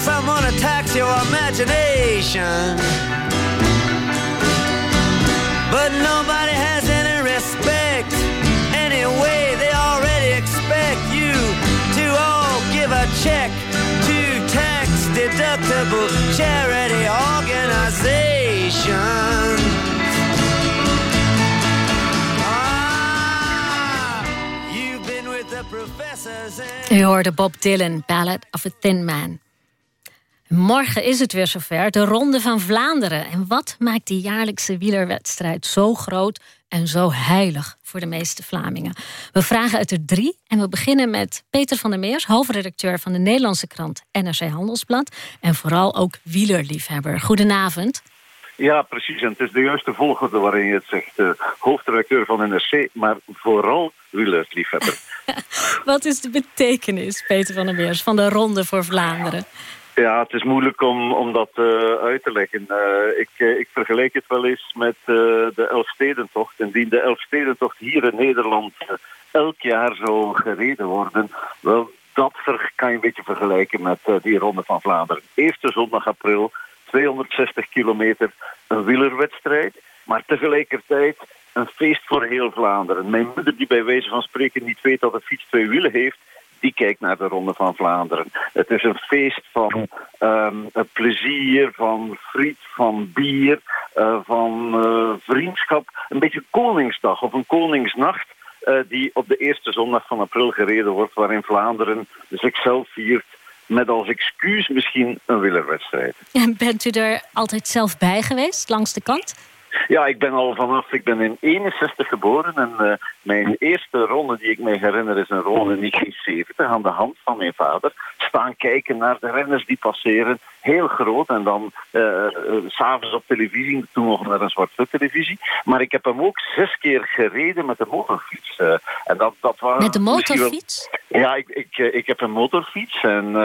someone attacks your imagination. But nobody has any respect. Anyway, they already expect you to all give a check to tax deductible charity ah, the U hoorde Bob Dylan, Ballad of a Thin Man. Morgen is het weer zover, de Ronde van Vlaanderen. En wat maakt die jaarlijkse wielerwedstrijd zo groot en zo heilig voor de meeste Vlamingen? We vragen het er drie en we beginnen met Peter van der Meers... hoofdredacteur van de Nederlandse krant NRC Handelsblad... en vooral ook wielerliefhebber. Goedenavond. Ja, precies. En het is de juiste volgorde waarin je het zegt. Uh, hoofdredacteur van NRC, maar vooral wielerliefhebber. Wat is de betekenis, Peter van der Meers, van de Ronde voor Vlaanderen? Ja, het is moeilijk om, om dat uh, uit te leggen. Uh, ik, uh, ik vergelijk het wel eens met de Elfstedentocht. Indien de Elfstedentocht hier in Nederland elk jaar zou gereden worden... wel, dat kan je een beetje vergelijken met die Ronde van Vlaanderen. Eerste zondag april, 260 kilometer, een wielerwedstrijd... maar tegelijkertijd een feest voor heel Vlaanderen. Mijn moeder, die bij wijze van spreken niet weet dat een fiets twee wielen heeft die kijkt naar de Ronde van Vlaanderen. Het is een feest van um, plezier, van friet, van bier, uh, van uh, vriendschap. Een beetje Koningsdag of een Koningsnacht. Uh, die op de eerste zondag van april gereden wordt, waarin Vlaanderen zichzelf viert met als excuus misschien een wielerwedstrijd. En bent u er altijd zelf bij geweest, langs de kant? Ja, ik ben al vanaf, ik ben in 61 geboren en uh, mijn eerste ronde die ik me herinner is een ronde in 1970 aan de hand van mijn vader. Staan kijken naar de renners die passeren, heel groot en dan uh, s'avonds op televisie, toen nog naar een zwart-wit televisie. Maar ik heb hem ook zes keer gereden met de motorfiets. en dat, dat was met de motorfiets? Wel... Ja, ik, ik, ik heb een motorfiets en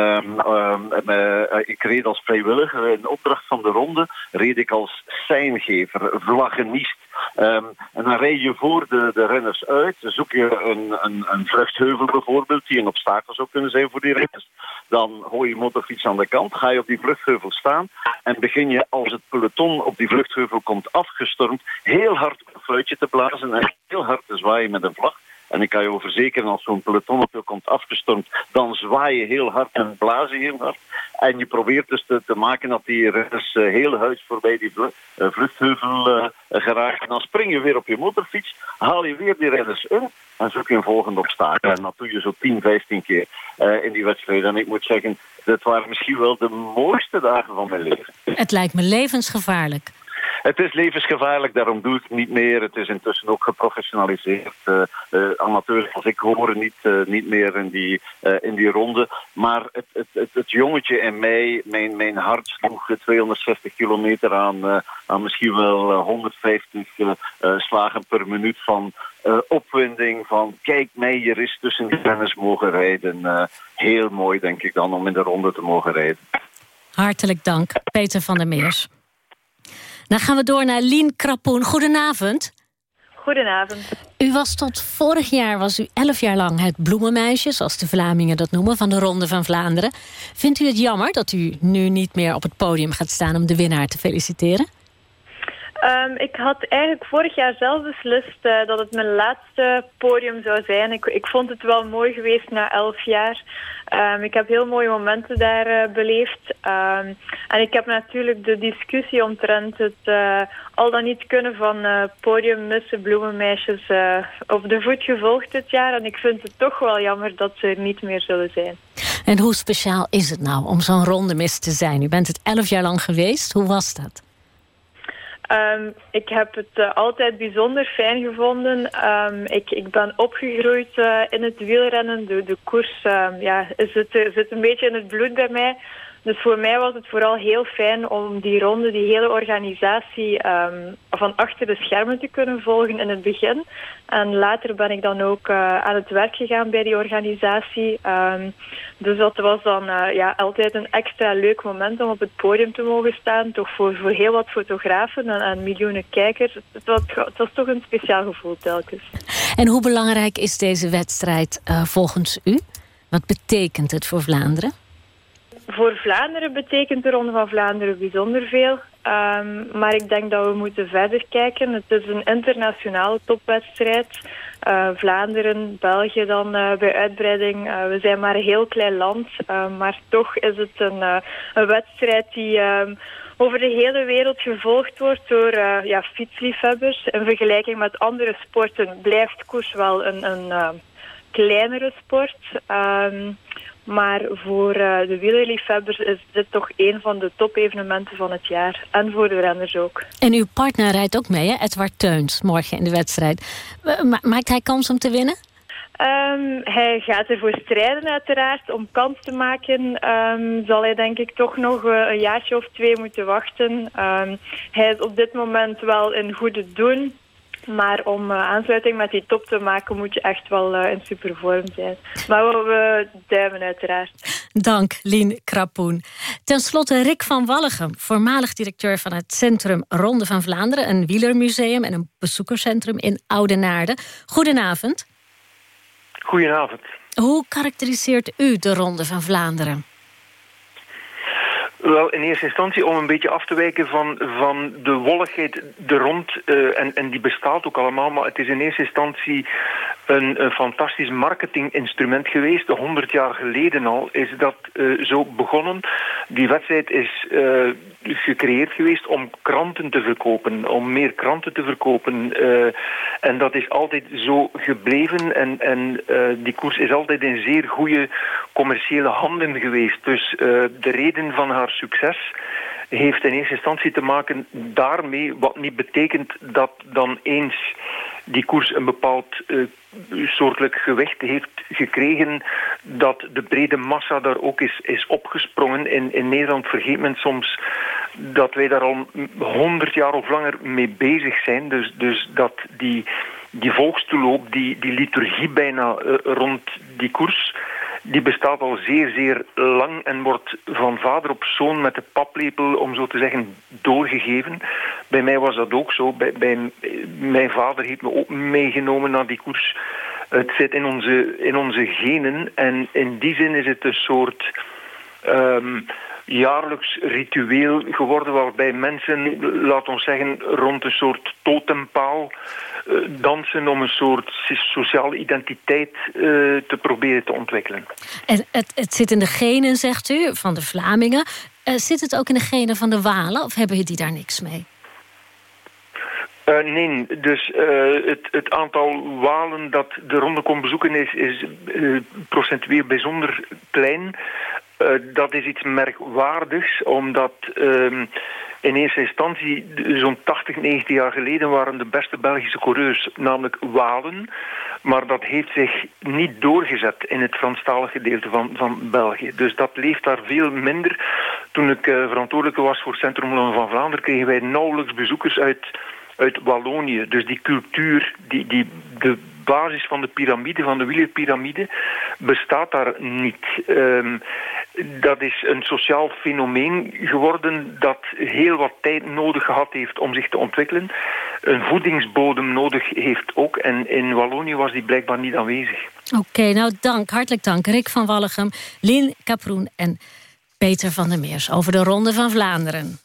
ik reed als vrijwilliger. In opdracht van de ronde reed ik als seingever vlaggenist. Um, en dan rijd je voor de, de renners uit. Zoek je een, een, een vluchtheuvel bijvoorbeeld, die een obstakel zou kunnen zijn voor die renners. Dan gooi je motorfiets aan de kant, ga je op die vluchtheuvel staan en begin je als het peloton op die vluchtheuvel komt afgestormd, heel hard een fluitje te blazen en heel hard te zwaaien met een vlag. En ik kan je over verzekeren, als zo'n peloton op je komt afgestormd, dan zwaai je heel hard en blazen heel hard. En je probeert dus te, te maken dat die renners uh, heel huis voorbij die uh, vluchtheuvel uh, geraken. En dan spring je weer op je motorfiets, haal je weer die renners in en zoek je een volgende obstakel. En dat doe je zo 10, 15 keer in die wedstrijd. En ik moet zeggen, dat waren misschien wel de mooiste dagen van mijn leven. Het lijkt me levensgevaarlijk. Het is levensgevaarlijk, daarom doe ik het niet meer. Het is intussen ook geprofessionaliseerd. Uh, amateurs als ik horen niet, uh, niet meer in die, in die ronde. Maar het, het, het, jongetje in mij, mijn, mijn hart sloeg 260 kilometer aan, aan misschien wel 150 slagen per minuut van opwinding. Van kijk mij hier is tussen die renners mogen rijden. heel mooi denk ik dan om in de ronde te mogen rijden. Hartelijk dank, Peter van der Meers. Dan gaan we door naar Lien Krapoen. Goedenavond. Goedenavond. U was tot vorig jaar, was u elf jaar lang het bloemenmeisje... zoals de Vlamingen dat noemen, van de Ronde van Vlaanderen. Vindt u het jammer dat u nu niet meer op het podium gaat staan... om de winnaar te feliciteren? Um, ik had eigenlijk vorig jaar zelf beslist uh, dat het mijn laatste podium zou zijn. Ik, ik vond het wel mooi geweest na elf jaar. Um, ik heb heel mooie momenten daar uh, beleefd. Um, en ik heb natuurlijk de discussie omtrent het uh, al dan niet kunnen van uh, podiummussen, bloemenmeisjes op de voet gevolgd dit jaar. En ik vind het toch wel jammer dat ze er niet meer zullen zijn. En hoe speciaal is het nou om zo'n ronde mis te zijn? U bent het elf jaar lang geweest. Hoe was dat? Um, ik heb het uh, altijd bijzonder fijn gevonden. Um, ik, ik ben opgegroeid uh, in het wielrennen. De, de koers um, ja, zit, zit een beetje in het bloed bij mij. Dus voor mij was het vooral heel fijn om die ronde, die hele organisatie um, van achter de schermen te kunnen volgen in het begin. En later ben ik dan ook uh, aan het werk gegaan bij die organisatie. Um, dus dat was dan uh, ja, altijd een extra leuk moment om op het podium te mogen staan. Toch voor, voor heel wat fotografen en, en miljoenen kijkers. Het was, het was toch een speciaal gevoel telkens. En hoe belangrijk is deze wedstrijd uh, volgens u? Wat betekent het voor Vlaanderen? Voor Vlaanderen betekent de Ronde van Vlaanderen bijzonder veel. Um, maar ik denk dat we moeten verder kijken. Het is een internationale topwedstrijd. Uh, Vlaanderen, België dan uh, bij uitbreiding. Uh, we zijn maar een heel klein land. maar toch is het een, een wedstrijd die um, over de hele wereld gevolgd wordt door ja, fietsliefhebbers. In vergelijking met andere sporten blijft koers wel een, een kleinere sport. Ehm, maar voor uh, de wielerliefhebbers is dit toch een van de top-evenementen van het jaar. En voor de renners ook. En uw partner rijdt ook mee, hè? Edward Teuns, morgen in de wedstrijd. maakt hij kans om te winnen? Um, hij gaat ervoor strijden uiteraard. Om kans te maken um, zal hij denk ik toch nog uh, een jaartje of twee moeten wachten. Um, hij is op dit moment wel in goede doen. Maar om uh, aansluiting met die top te maken moet je echt wel uh, in supervorm zijn. Maar we, we duimen uiteraard. Dank, Lien Krapoen. Ten slotte Rick van Walligem, voormalig directeur van het Centrum Ronde van Vlaanderen... een wielermuseum en een bezoekerscentrum in Oudenaarde. Goedenavond. Goedenavond. Hoe karakteriseert u de Ronde van Vlaanderen? Wel, in eerste instantie om een beetje af te wijken van, van de wolligheid er rond. Uh, en, en die bestaat ook allemaal, maar het is in eerste instantie een, een fantastisch marketinginstrument geweest. 100 jaar geleden al is dat uh, zo begonnen. Die wedstrijd is uh, gecreëerd geweest om kranten te verkopen, om meer kranten te verkopen. en dat is altijd zo gebleven. En, en die koers is altijd in zeer goede commerciële handen geweest. Dus de reden van haar succes heeft in eerste instantie te maken daarmee, wat niet betekent dat dan eens die koers een bepaald uh, soortelijk gewicht heeft gekregen, dat de brede massa daar ook is, is opgesprongen. In, in Nederland vergeet men soms dat wij daar al honderd jaar of langer mee bezig zijn. Dus, dus dat die, die volkstoeloop, die, die liturgie bijna uh, rond die koers die bestaat al zeer, zeer lang en wordt van vader op zoon met de paplepel, om zo te zeggen, doorgegeven. Bij mij was dat ook zo. Bij, mijn vader heeft me ook meegenomen naar die koers. Het zit in onze, in onze genen en in die zin is het een soort... Um, jaarlijks ritueel geworden waarbij mensen, laat ons zeggen, rond een soort totempaal uh, dansen om een soort sociale identiteit uh, te proberen te ontwikkelen. En het, zit in de genen, zegt u, van de Vlamingen. Uh, zit het ook in de genen van de Walen of hebben die daar niks mee? Uh, nee, dus uh, het, het, aantal walen dat de ronde kon bezoeken is, is uh, procentueel bijzonder klein. dat is iets merkwaardigs, omdat ehm, in eerste instantie, zo'n 80, 90 jaar geleden, waren de beste Belgische coureurs namelijk Walen. Maar dat heeft zich niet doorgezet in het Franstalige gedeelte van, van België. Dus dat leeft daar veel minder. Toen ik uh, verantwoordelijk was voor Centrum van Vlaanderen, kregen wij nauwelijks bezoekers uit, uit Wallonië. Dus die cultuur, die, die, de basis van de piramide, van de wielerpiramide, bestaat daar niet. Um, dat is een sociaal fenomeen geworden dat heel wat tijd nodig gehad heeft om zich te ontwikkelen. Een voedingsbodem nodig heeft ook. En in Wallonië was die blijkbaar niet aanwezig. Oké, nou dank, hartelijk dank. Rick van Wallegem, Lin Kaproen en Peter van der Meers over de Ronde van Vlaanderen.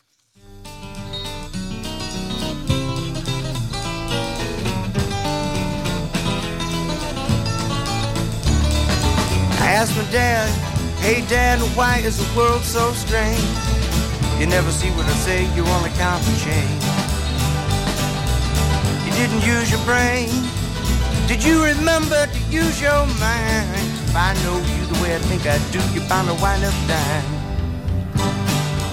Asked my dad, hey dad, why is the world so strange? You never see what I say, you only count the change. You didn't use your brain. Did you remember to use your mind? If I know you the way I think I do, you're bound to wind up dying.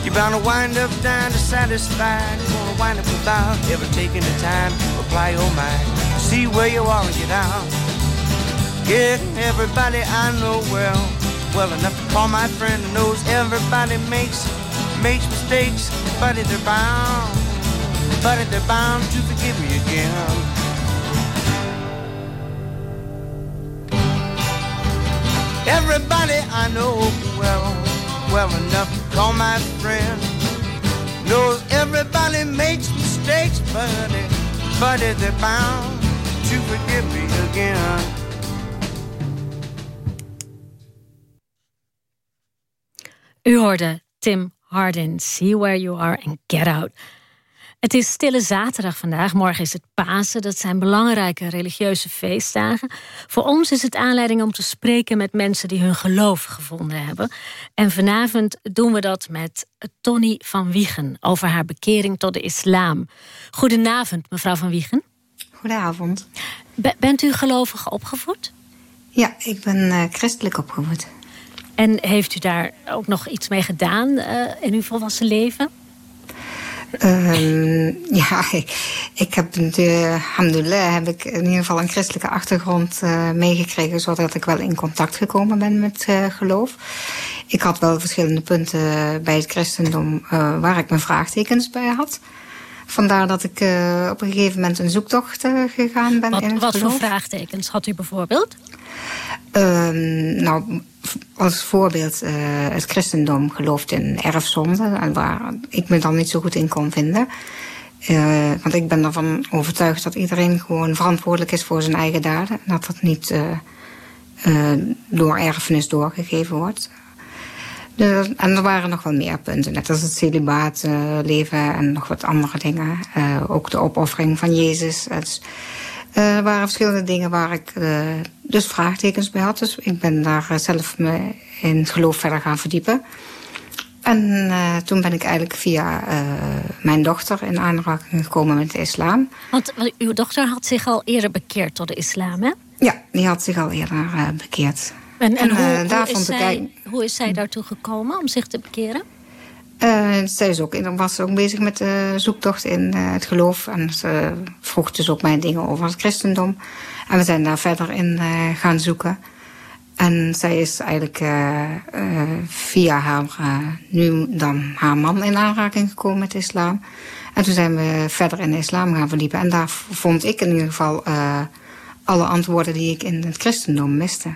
You're bound to wind up dying dissatisfied. You're gonna wind up without ever taking the time to apply your mind. See where you are and get out. Yeah, everybody I know well, well enough to call my friend knows everybody makes makes mistakes, but they're bound, but they're bound to forgive me again. Everybody I know well, well enough to call my friend knows everybody makes mistakes, but but they're bound to forgive me again. U hoorde Tim Hardin, See Where You Are and Get Out. Het is stille zaterdag vandaag, morgen is het Pasen. Dat zijn belangrijke religieuze feestdagen. Voor ons is het aanleiding om te spreken met mensen die hun geloof gevonden hebben. En vanavond doen we dat met Tony van Wiegen over haar bekering tot de islam. Goedenavond, mevrouw van Wiegen. Goedenavond. bent u gelovig opgevoed? Ja, ik ben uh, christelijk opgevoed. En heeft u daar ook nog iets mee gedaan uh, in uw volwassen leven? Uh, ja, ik, heb de, alhamdulillah, heb ik in ieder geval een christelijke achtergrond uh, meegekregen, zodat ik wel in contact gekomen ben met uh, geloof. Ik had wel verschillende punten bij het christendom waar ik mijn vraagtekens bij had. Vandaar dat ik op een gegeven moment een zoektocht gegaan ben wat, in het Wat geloof. voor vraagtekens had u bijvoorbeeld? Ehm, nou, als voorbeeld, uh, het christendom gelooft in erfzonde, waar ik me dan niet zo goed in kon vinden. Uh, want ik ben ervan overtuigd dat iedereen gewoon verantwoordelijk is voor zijn eigen daden. En dat dat niet uh, door erfenis doorgegeven wordt. En er waren nog wel meer punten, net als het celibaat leven en nog wat andere dingen. ook de opoffering van Jezus. Dus, uh, er waren verschillende dingen waar ik uh, dus vraagtekens bij had. Dus ik ben daar zelf me in het geloof verder gaan verdiepen. En uh, toen ben ik eigenlijk via mijn dochter in aanraking gekomen met de islam. Want uw dochter had zich al eerder bekeerd tot de islam, hè? Ja, die had zich al eerder bekeerd. En, en, en hoe, hoe, is zij, hoe is zij daartoe gekomen om zich te bekeren? Uh, zij is ook, was ook bezig met de zoektocht in uh, het geloof. En ze vroeg dus ook mij dingen over het christendom. En we zijn daar verder in uh, gaan zoeken. En zij is eigenlijk via haar, nu dan haar man in aanraking gekomen met de islam. En toen zijn we verder in de islam gaan verdiepen. En daar vond ik in ieder geval alle antwoorden die ik in het christendom miste.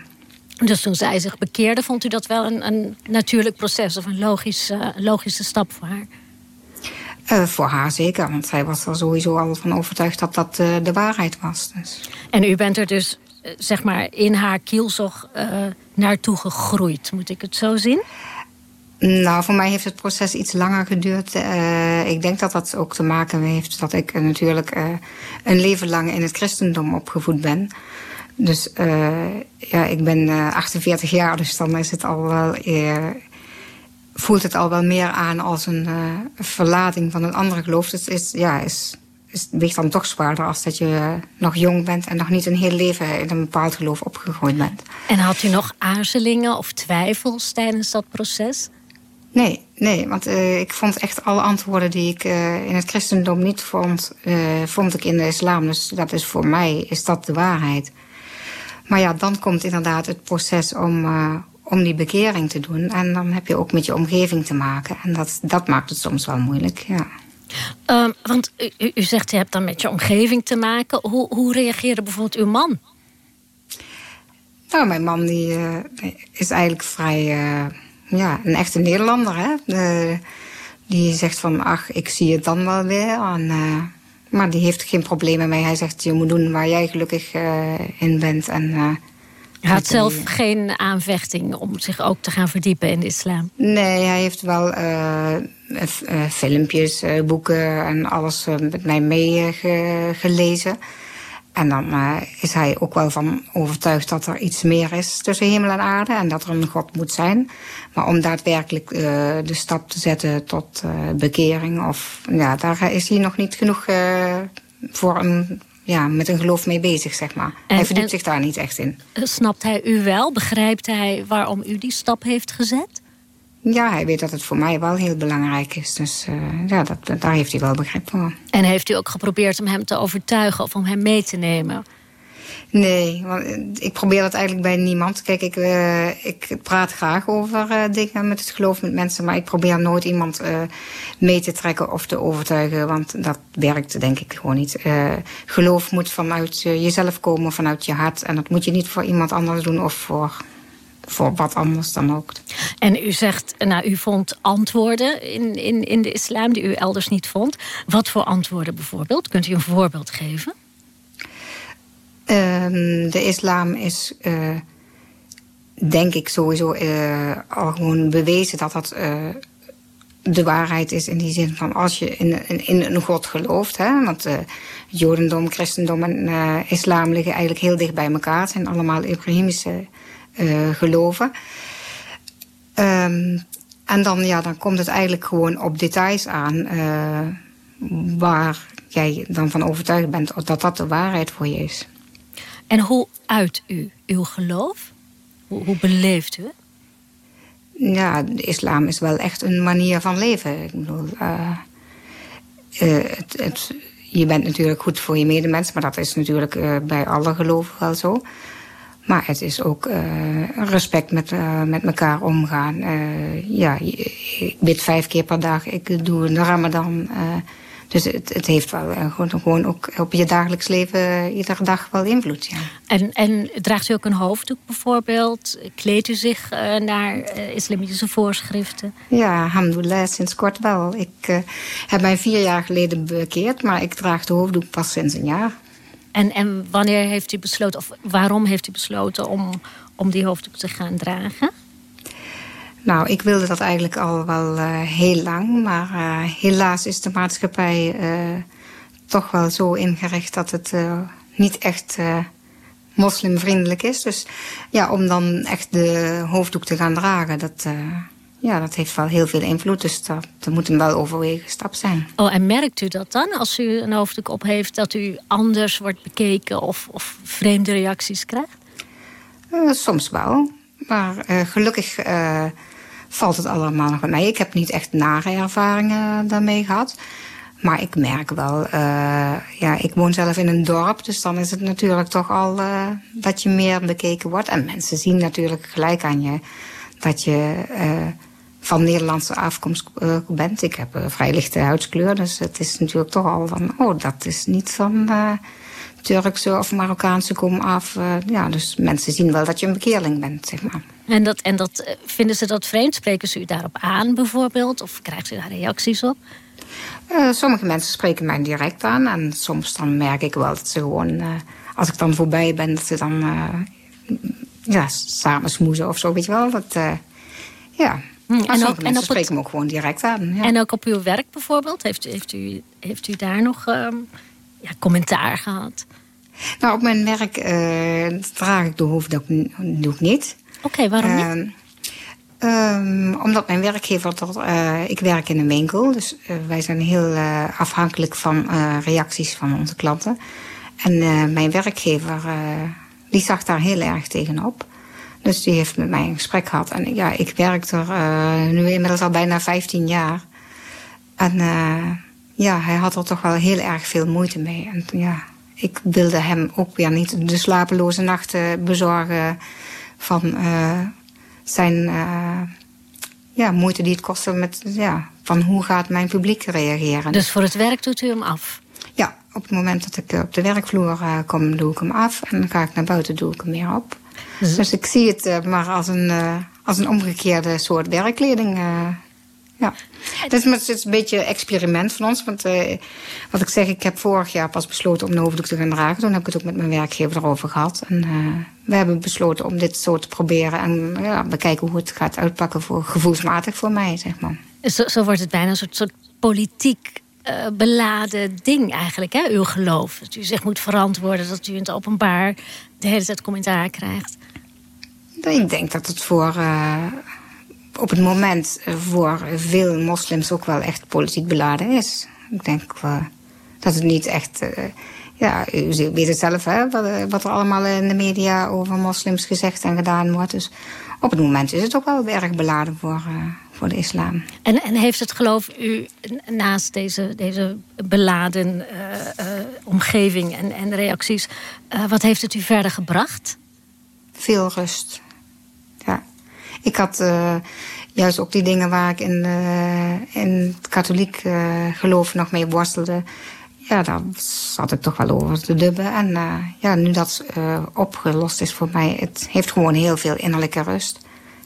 Dus toen zij zich bekeerde, vond u dat wel een, een natuurlijk proces of een logisch, uh, logische stap voor haar? Uh, voor haar zeker, want zij was er sowieso al van overtuigd dat dat uh, de waarheid was. Dus. En u bent er dus, zeg maar, in haar kielzog naartoe gegroeid, moet ik het zo zien? Nou, voor mij heeft het proces iets langer geduurd. ik denk dat dat ook te maken heeft dat ik natuurlijk een leven lang in het christendom opgevoed ben. Dus uh, ja, ik ben uh, 48 jaar, dus dan is het al wel, uh, voelt het al wel meer aan als een verlating van een andere geloof. Dus is, ja, is, is, weegt dan toch zwaarder als dat je nog jong bent en nog niet een heel leven in een bepaald geloof opgegroeid bent. En had u nog aarzelingen of twijfels tijdens dat proces? Nee, nee, want uh, ik vond echt alle antwoorden die ik uh, in het christendom niet vond, uh, vond ik in de islam. Dus dat is voor mij, is dat de waarheid. Maar ja, dan komt inderdaad het proces om, uh, om die bekering te doen. En dan heb je ook met je omgeving te maken. En dat, dat maakt het soms wel moeilijk, ja. Um, want u, u zegt, je hebt dan met je omgeving te maken. Hoe, hoe reageerde bijvoorbeeld uw man? Nou, mijn man die, uh, is eigenlijk vrij... Uh, ja, een echte Nederlander, hè. De, die zegt van, ach, ik zie het dan wel weer. En, maar die heeft geen problemen mee. Hij zegt, je moet doen waar jij gelukkig uh, in bent. En, uh, hij had zelf die... geen aanvechting om zich ook te gaan verdiepen in de islam? Nee, hij heeft wel uh, filmpjes, boeken en alles met mij meegelezen. En dan is hij ook wel van overtuigd dat er iets meer is tussen hemel en aarde. En dat er een God moet zijn. Maar om daadwerkelijk uh, de stap te zetten tot uh, bekering, of, ja, daar is hij nog niet genoeg voor een, ja, met een geloof mee bezig, zeg maar. En, hij verdiept zich daar niet echt in. Snapt hij u wel? Begrijpt hij waarom u die stap heeft gezet? Ja, hij weet dat het voor mij wel heel belangrijk is. Dus ja, dat, daar heeft hij wel begrip voor. En heeft u ook geprobeerd om hem te overtuigen of om hem mee te nemen? Nee, want ik probeer dat eigenlijk bij niemand. Kijk, ik, uh, ik praat graag over uh, dingen met het geloof met mensen, maar ik probeer nooit iemand uh, mee te trekken of te overtuigen, want dat werkt denk ik gewoon niet. geloof moet vanuit jezelf komen, vanuit je hart, en dat moet je niet voor iemand anders doen of voor, voor wat anders dan ook. En u zegt, nou, u vond antwoorden in, in, in de islam die u elders niet vond. Wat voor antwoorden bijvoorbeeld? Kunt u een voorbeeld geven? Um, de islam is, uh, denk ik sowieso, uh, al gewoon bewezen dat dat uh, de waarheid is. In die zin van als je in, in, in een God gelooft. Hè? Want Jodendom, christendom en islam liggen eigenlijk heel dicht bij elkaar. Het zijn allemaal Ibrahimische geloven. Um, en dan, ja, dan komt het eigenlijk gewoon op details aan waar jij dan van overtuigd bent dat dat de waarheid voor je is. En hoe uit u uw geloof? Hoe, hoe beleeft u het? Ja, de islam is wel echt een manier van leven. Ik bedoel, uh, uh, het, het, je bent natuurlijk goed voor je medemens, maar dat is natuurlijk uh, bij alle geloven wel zo. Maar het is ook respect met, met elkaar omgaan. ja, ik bid vijf keer per dag. Ik doe de ramadan. Dus het, het heeft wel gewoon, gewoon ook op je dagelijks leven iedere dag wel invloed. Ja. En, en draagt u ook een hoofddoek bijvoorbeeld? Kleedt u zich naar islamitische voorschriften? Ja, alhamdulillah, sinds kort wel. Ik heb mij vier jaar geleden bekeerd, maar ik draag de hoofddoek pas sinds een jaar. En, en wanneer heeft u besloten, of waarom heeft u besloten om, om die hoofddoek te gaan dragen? Nou, ik wilde dat eigenlijk al wel uh, heel lang. Maar uh, helaas is de maatschappij uh, toch wel zo ingericht dat het niet echt moslimvriendelijk is. Dus ja, om dan echt de hoofddoek te gaan dragen, dat, ja, dat heeft wel heel veel invloed. Dus dat, dat moet een wel overwegen stap zijn. Oh, en merkt u dat dan als u een hoofddoek op heeft, dat u anders wordt bekeken of, of vreemde reacties krijgt? soms wel. Maar gelukkig valt het allemaal nog bij mij. Ik heb niet echt nare ervaringen daarmee gehad. Maar ik merk wel, uh, ja, ik woon zelf in een dorp, dus dan is het natuurlijk toch al uh, dat je meer bekeken wordt. En mensen zien natuurlijk gelijk aan je dat je uh, van Nederlandse afkomst bent. Ik heb een vrij lichte huidskleur, dus het is natuurlijk toch al van, oh, dat is niet van Turkse of Marokkaanse kom af. Uh, ja, dus mensen zien wel dat je een bekeerling bent, zeg maar. En, dat, en dat, eh, vinden ze dat vreemd? Spreken ze u daarop aan bijvoorbeeld? Of krijgt u daar reacties op? Sommige mensen spreken mij direct aan. En soms dan merk ik wel dat ze gewoon... als ik dan voorbij ben, dat ze dan... ja, samen smoezen of zo, weet je wel. Dat, ja... Hm, en ook, en spreken het... me ook gewoon direct aan. Ja. En ook op uw werk bijvoorbeeld? Heeft, heeft, u, heeft u daar nog um, ja, commentaar gehad? Nou, op mijn werk uh, draag ik de hoofddoek doe ik niet. Oké, okay, waarom niet? Uh, um, omdat mijn werkgever, tot, uh, ik werk in een winkel, dus uh, wij zijn heel afhankelijk van reacties van onze klanten. En mijn werkgever, die zag daar heel erg tegenop. Dus die heeft met mij een gesprek gehad. En ja, ik werk er nu inmiddels al bijna 15 jaar. En ja, hij had er toch wel heel erg veel moeite mee. En ja, ik wilde hem ook weer niet de slapeloze nachten bezorgen van uh, zijn ja, moeite die het kostte met ja, van hoe gaat mijn publiek reageren. Dus voor het werk doet u hem af? Ja, op het moment dat ik op de werkvloer kom, doe ik hem af. En dan ga ik naar buiten, doe ik hem weer op. Dus, dus ik zie het maar als een, als een omgekeerde soort werkkleding ja. Het is, het is een beetje een experiment van ons. Want uh, wat ik zeg, ik heb vorig jaar pas besloten om een hoofddoek te gaan dragen. Toen heb ik het ook met mijn werkgever erover gehad. En uh, we hebben besloten om dit zo te proberen. En ja, we kijken hoe het gaat uitpakken voor gevoelsmatig voor mij, zeg maar. Zo, zo wordt het bijna een soort, soort politiek uh, beladen ding eigenlijk, hè? uw geloof. Dat u zich moet verantwoorden, dat u in het openbaar de hele tijd commentaar krijgt. Ik denk dat het voor op het moment voor veel moslims ook wel echt politiek beladen is. Ik denk uh, dat het niet echt. Uh, ja, u weet het zelf, hè, wat, wat, er allemaal in de media over moslims gezegd en gedaan wordt. Dus op het moment is het ook wel erg beladen voor, uh, voor de islam. En, en heeft het geloof u naast deze, deze beladen omgeving en, en reacties, wat heeft het u verder gebracht? Veel rust. Ik had uh, juist ook die dingen waar ik in, uh, in het katholiek uh, geloof nog mee worstelde. Ja, daar zat ik toch wel over te dubben. En ja, nu dat opgelost is voor mij, het heeft gewoon heel veel innerlijke rust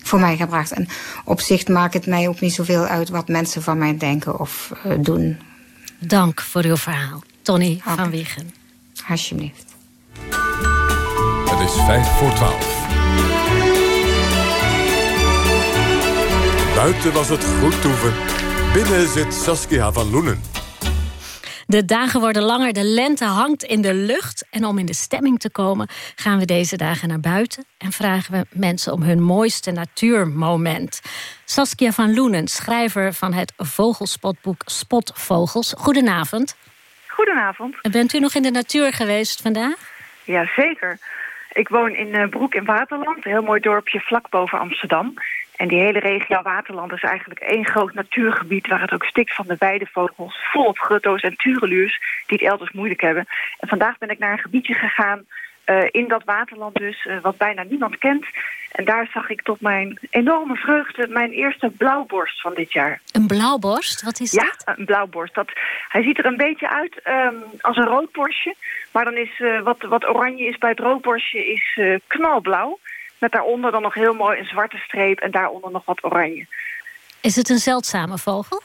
voor mij gebracht. En op zich maakt het mij ook niet zoveel uit wat mensen van mij denken of doen. Dank voor uw verhaal, Tony van Wiegen. Alsjeblieft. Het is vijf voor twaalf. Buiten was het goed toeven. Binnen zit Saskia van Loenen. De dagen worden langer, de lente hangt in de lucht. En om in de stemming te komen gaan we deze dagen naar buiten... en vragen we mensen om hun mooiste natuurmoment. Saskia van Loenen, schrijver van het vogelspotboek Spotvogels. Goedenavond. Goedenavond. Bent u nog in de natuur geweest vandaag? Jazeker. Ik woon in uh, Broek in Waterland, een heel mooi dorpje vlak boven Amsterdam. En die hele regio Waterland is eigenlijk één groot natuurgebied... waar het ook stikt van de weidevogels, volop grutto's en tureluurs... die het elders moeilijk hebben. En vandaag ben ik naar een gebiedje gegaan uh, in dat waterland dus, uh, wat bijna niemand kent. En daar zag ik tot mijn enorme vreugde mijn eerste blauwborst van dit jaar. Een blauwborst? Wat is ja, dat? Ja, een blauwborst. Dat, hij ziet er een beetje uit um, als een roodborstje. Maar dan is uh, wat, wat oranje is bij het roodborstje is knalblauw. Met daaronder dan nog heel mooi een zwarte streep en daaronder nog wat oranje. Is het een zeldzame vogel?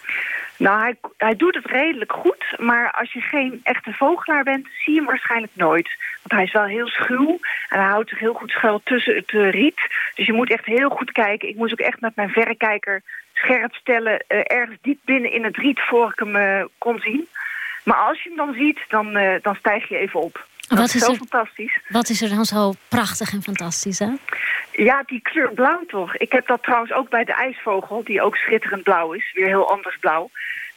Nou, hij, hij doet het redelijk goed. Maar als je geen echte vogelaar bent, zie je hem waarschijnlijk nooit. Want hij is wel heel schuw en hij houdt zich heel goed schuil tussen het uh, riet. Dus je moet echt heel goed kijken. Ik moest ook echt met mijn verrekijker scherp stellen... Uh, ergens diep binnen in het riet voor ik hem uh, kon zien. Maar als je hem dan ziet, dan, dan stijg je even op. Dat wat is, zo er, fantastisch. Wat is er dan zo prachtig en fantastisch aan? Ja, die kleur blauw toch. Ik heb dat trouwens ook bij de ijsvogel, die ook schitterend blauw is. Weer heel anders blauw.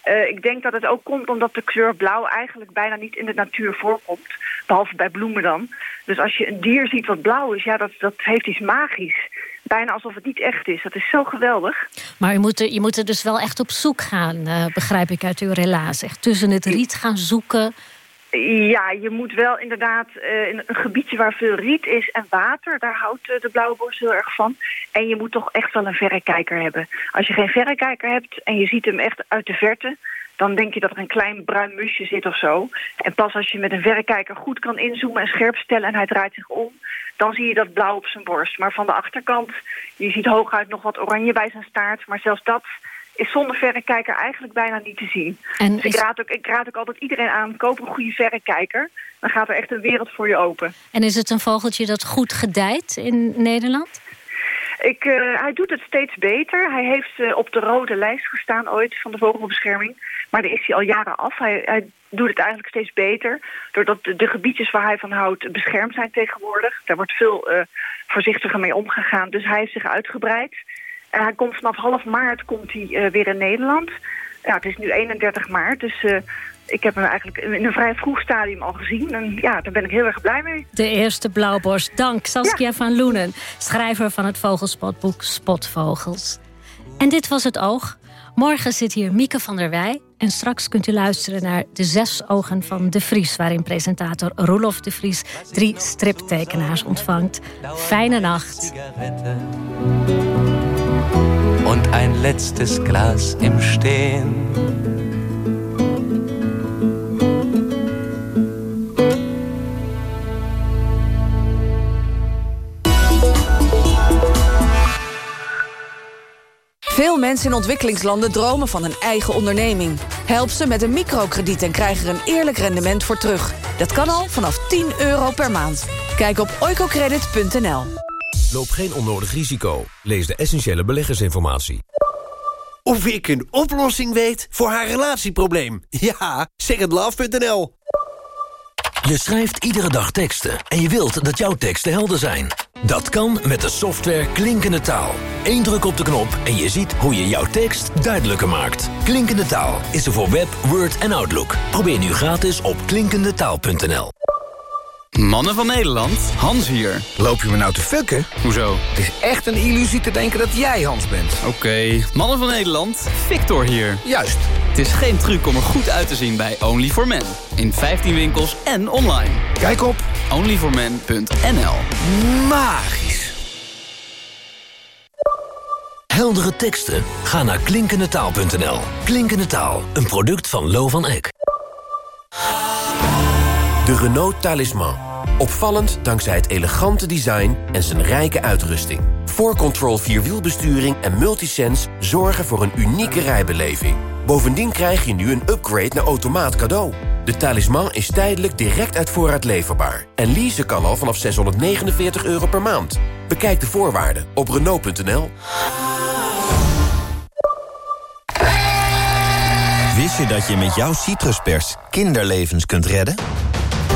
Uh, ik denk dat het ook komt omdat de kleur blauw eigenlijk bijna niet in de natuur voorkomt. Behalve bij bloemen dan. Dus als je een dier ziet wat blauw is, ja, dat, dat heeft iets magisch. Bijna alsof het niet echt is. Dat is zo geweldig. Maar je moet er, je moet er dus wel echt op zoek gaan, uh, begrijp ik uit uw relaas. Echt tussen het riet gaan zoeken. Ja, je moet wel inderdaad uh, in een gebiedje waar veel riet is en water, daar houdt uh, de blauwe borst heel erg van. En je moet toch echt wel een verrekijker hebben. Als je geen verrekijker hebt en je ziet hem echt uit de verte, dan denk je dat er een klein bruin musje zit of zo. En pas als je met een verrekijker goed kan inzoomen en scherp stellen en hij draait zich om, dan zie je dat blauw op zijn borst. Maar van de achterkant, je ziet hooguit nog wat oranje bij zijn staart, maar zelfs dat is zonder verrekijker eigenlijk bijna niet te zien. En dus ik, is- raad ook, ik raad ook altijd iedereen aan, koop een goede verrekijker. Dan gaat er echt een wereld voor je open. En is het een vogeltje dat goed gedijt in Nederland? Ik, eh, hij doet het steeds beter. Hij heeft eh, op de rode lijst gestaan ooit van de vogelbescherming. Maar daar is hij al jaren af. Hij, hij doet het eigenlijk steeds beter. Doordat de, de gebiedjes waar hij van houdt beschermd zijn tegenwoordig. Daar wordt veel eh, voorzichtiger mee omgegaan. Dus hij heeft zich uitgebreid. Hij komt vanaf half maart komt hij, eh, weer in Nederland. Ja, het is nu 31 maart, dus eh, ik heb hem eigenlijk in een vrij vroeg stadium al gezien. En ja, daar ben ik heel erg blij mee. De eerste blauwborst. Dank Saskia van Loenen, schrijver van het vogelspotboek Spotvogels. En dit was het oog. Morgen zit hier Mieke van der Wij. En straks kunt u luisteren naar De Zes Ogen van De Vries... waarin presentator Roelof De Vries drie striptekenaars ontvangt. Fijne nacht. Und ein letztes Glas im Stehen. Veel mensen in ontwikkelingslanden dromen van een eigen onderneming. Help ze met een microkrediet en krijg er een eerlijk rendement voor terug. Dat kan al vanaf 10 euro per maand. Kijk op oicocredit.nl. Loop geen onnodig risico. Lees de essentiële beleggersinformatie. Of ik een oplossing weet voor haar relatieprobleem. Ja, secondlove.nl. Je schrijft iedere dag teksten en je wilt dat jouw teksten helder zijn. Dat kan met de software Klinkende Taal. Eén druk op de knop en je ziet hoe je jouw tekst duidelijker maakt. Klinkende Taal is er voor Web, Word en Outlook. Probeer nu gratis op klinkendetaal.nl. Mannen van Nederland, Hans hier. Loop je me nou te fucken? Hoezo? Het is echt een illusie te denken dat jij Hans bent. Oké, Mannen van Nederland, Victor hier. Juist. Het is geen truc om er goed uit te zien bij Only for Men. In 15 winkels en online. Kijk op onlyformen.nl Magisch. Heldere teksten? Ga naar klinkendetaal.nl. Klinkende Taal, een product van Lo van Eck. De Renault Talisman. Opvallend dankzij het elegante design en zijn rijke uitrusting. 4Control Vierwielbesturing en Multisense zorgen voor een unieke rijbeleving. Bovendien krijg je nu een upgrade naar automaat cadeau. De Talisman is tijdelijk direct uit voorraad leverbaar. En leasen kan al vanaf 649 euro per maand. Bekijk de voorwaarden op Renault.nl. Wist je dat je met jouw citruspers kinderlevens kunt redden?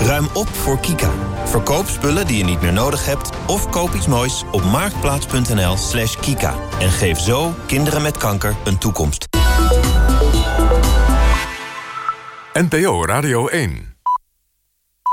Ruim op voor Kika. Verkoop spullen die je niet meer nodig hebt... of koop iets moois op marktplaats.nl slash kika. En geef zo kinderen met kanker een toekomst. NPO Radio 1